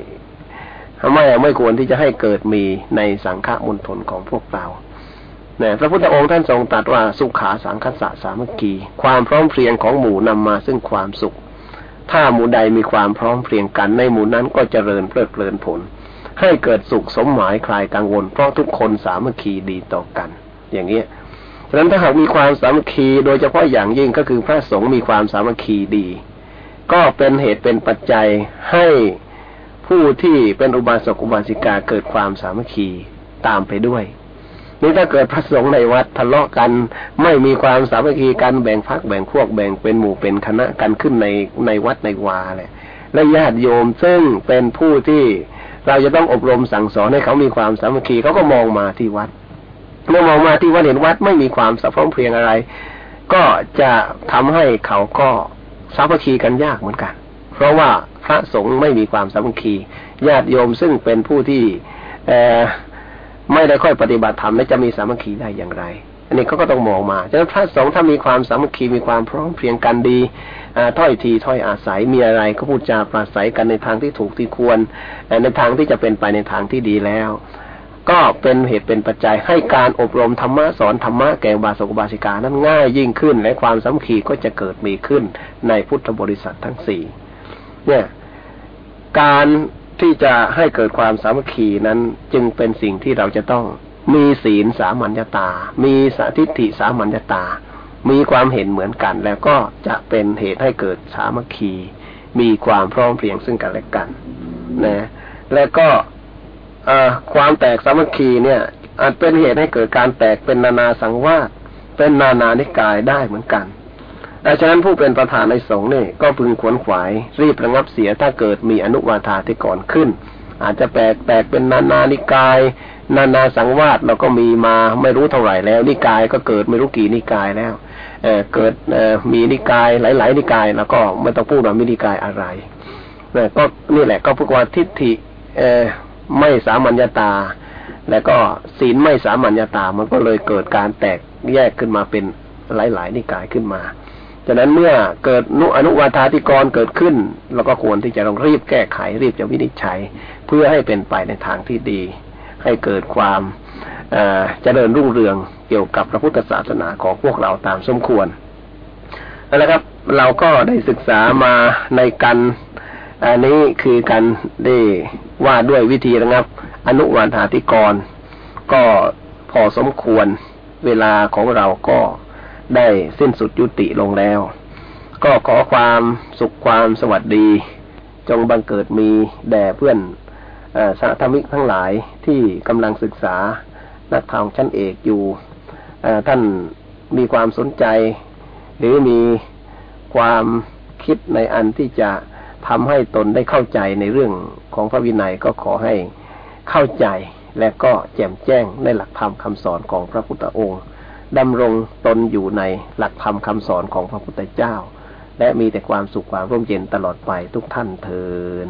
ไม่ไม่ควรที่จะให้เกิดมีในสังฆมณฑลของพวกเรา นี่ยพระพุทธองค์ท่านทรงตรัสว่าสุขาสังคสะสามัคคี ความพร้อมเพรียงของหมู่นำมาซึ่งความสุข ถ้าหมู่ใดมีความพร้อมเพรียงกันในหมู่นั้นก็เจริญเพลิดเพลินผล ให้เกิดสุขสมหมายคลายกังวล เพราะทุกคนสามัคคีดีต่อกัน อย่างเงี้ยฉะนั้นถ้าหากมีความสามัคคี โดยเฉพาะอย่างยิ่งก็คือพระสงฆ์มีความสามัคคีดี ก็เป็นเหตุเป็นปัจจัยให้ผู้ที่เป็นอุบาสกอุบาสิกาเกิดความสามัคคีตามไปด้วย นี่ถ้าเกิดพระสงฆ์ในวัดทะเลาะกัน ไม่มีความสามัคคีกันแบ่งพักแบ่งพวกแบ่งเป็นหมู่เป็นคณะกันขึ้นในในวัดในวาเลยและญาติโยมซึ่งเป็นผู้ที่เราจะต้องอบรมสั่งสอนให้เขามีความสามัคคีเขาก็มองมาที่วัด เมื่อมองมาที่วัดเห็นวัดไม่มีความสะพร้อมเพรียงอะไร ก็จะทำให้เขาก็สามัคคีกันยากเหมือนกัน เพราะว่าพระสงฆ์ไม่มีความสามัคคี ญาติโยมซึ่งเป็นผู้ที่ ไม่ได้ค่อยปฏิบัติธรรมและจะมีสามัคคีได้อย่างไร อันนี้เขาก็ต้องมองมาฉะนั้นพระสงฆ์ถ้ามีความสามัคคีมีความพร้อมเพรียงกันดีถ้อยทีถ้อยอาศัยมีอะไรก็พูดจาปราศัยกันในทางที่ถูกที่ควรในทางที่จะเป็นไปในทางที่ดีแล้ว ก็เป็นเหตุเป็นปัจจัยให้การอบรมธรรมะสอนธรรมะแก่บาสกบาสิกานั้นง่ายยิ่งขึ้น และความสามัคคีก็จะเกิดมีขึ้นในพุทธบริษัททั้งสี่เนี่ยการ ที่จะให้เกิดความสามัคคีนั้นจึงเป็นสิ่งที่เราจะต้องมีศีลสามัญญาตา มีสถิติสามัญญาตา มีความเห็นเหมือนกัน แล้วก็จะเป็นเหตุให้เกิดสามัคคี มีความพร้อมเพรียงซึ่งกันและกันนะ และก็ความแตกสามัคคีเนี่ยอาจเป็นเหตุให้เกิดการแตกเป็นนานาสังวาสเป็นนานานิกายได้เหมือนกัน ดังนั้นผู้เป็นประธานในสงฆ์นี่ก็พึงขวนขวาย รีบระงับเสียถ้าเกิดมีอนุวาทาที่ก่อนขึ้น อาจจะแตกแตกเป็นนานานิกาย นานาสังวาสเราก็มีมาไม่รู้เท่าไหร่แล้ว นิกายก็เกิดไม่รู้กี่นิกายแล้วเเกิดมีนิกายหลาย ๆ นิกายแล้วก็ไม่ต้องพูดว่ามีนิกายอะไรนี่ก็นี่แหละก็พวกว่าทิฏฐิไม่สามัญญาตา และก็ศีลไม่สามัญญาตา มันก็เลยเกิดการแตกแยกขึ้นมาเป็นหลาย ๆ นิกายขึ้นมา ฉะนั้นเมื่อเกิดนุอนุวาธาธิกรเกิดขึ้นเราก็ควรที่จะต้องรีบแก้ไขรีบจะวินิจฉัย เพื่อให้เป็นไปในทางที่ดี ให้เกิดความเจริญรุ่งเรืองเกี่ยวกับพระพุทธศาสนาของพวกเราตามสมควรนั่นแหละครับเราก็ได้ศึกษามาในกันอันนี้คือการได้ว่าด้วยวิธีนะครับ อนุวันหาธิกร ก็พอสมควรเวลาของเราก็ ได้สิ้นสุดยุติลงแล้ว ก็ขอความสุขความสวัสดี จงบังเกิดมีแด่เพื่อนสาธมิกทั้งหลายที่กำลังศึกษานักทางชั้นเอกอยู่ท่านมีความสนใจ หรือมีความคิดในอันที่จะทำให้ตนได้เข้าใจในเรื่องของพระวินัยก็ขอให้เข้าใจและก็แจ่มแจ้งในหลักธรรมคำสอนของพระพุทธองค์ ดำรงตนอยู่ในหลักธรรมคำสอนของพระพุทธเจ้า และมีแต่ความสุขความร่มเย็นตลอดไปทุกท่านเทิน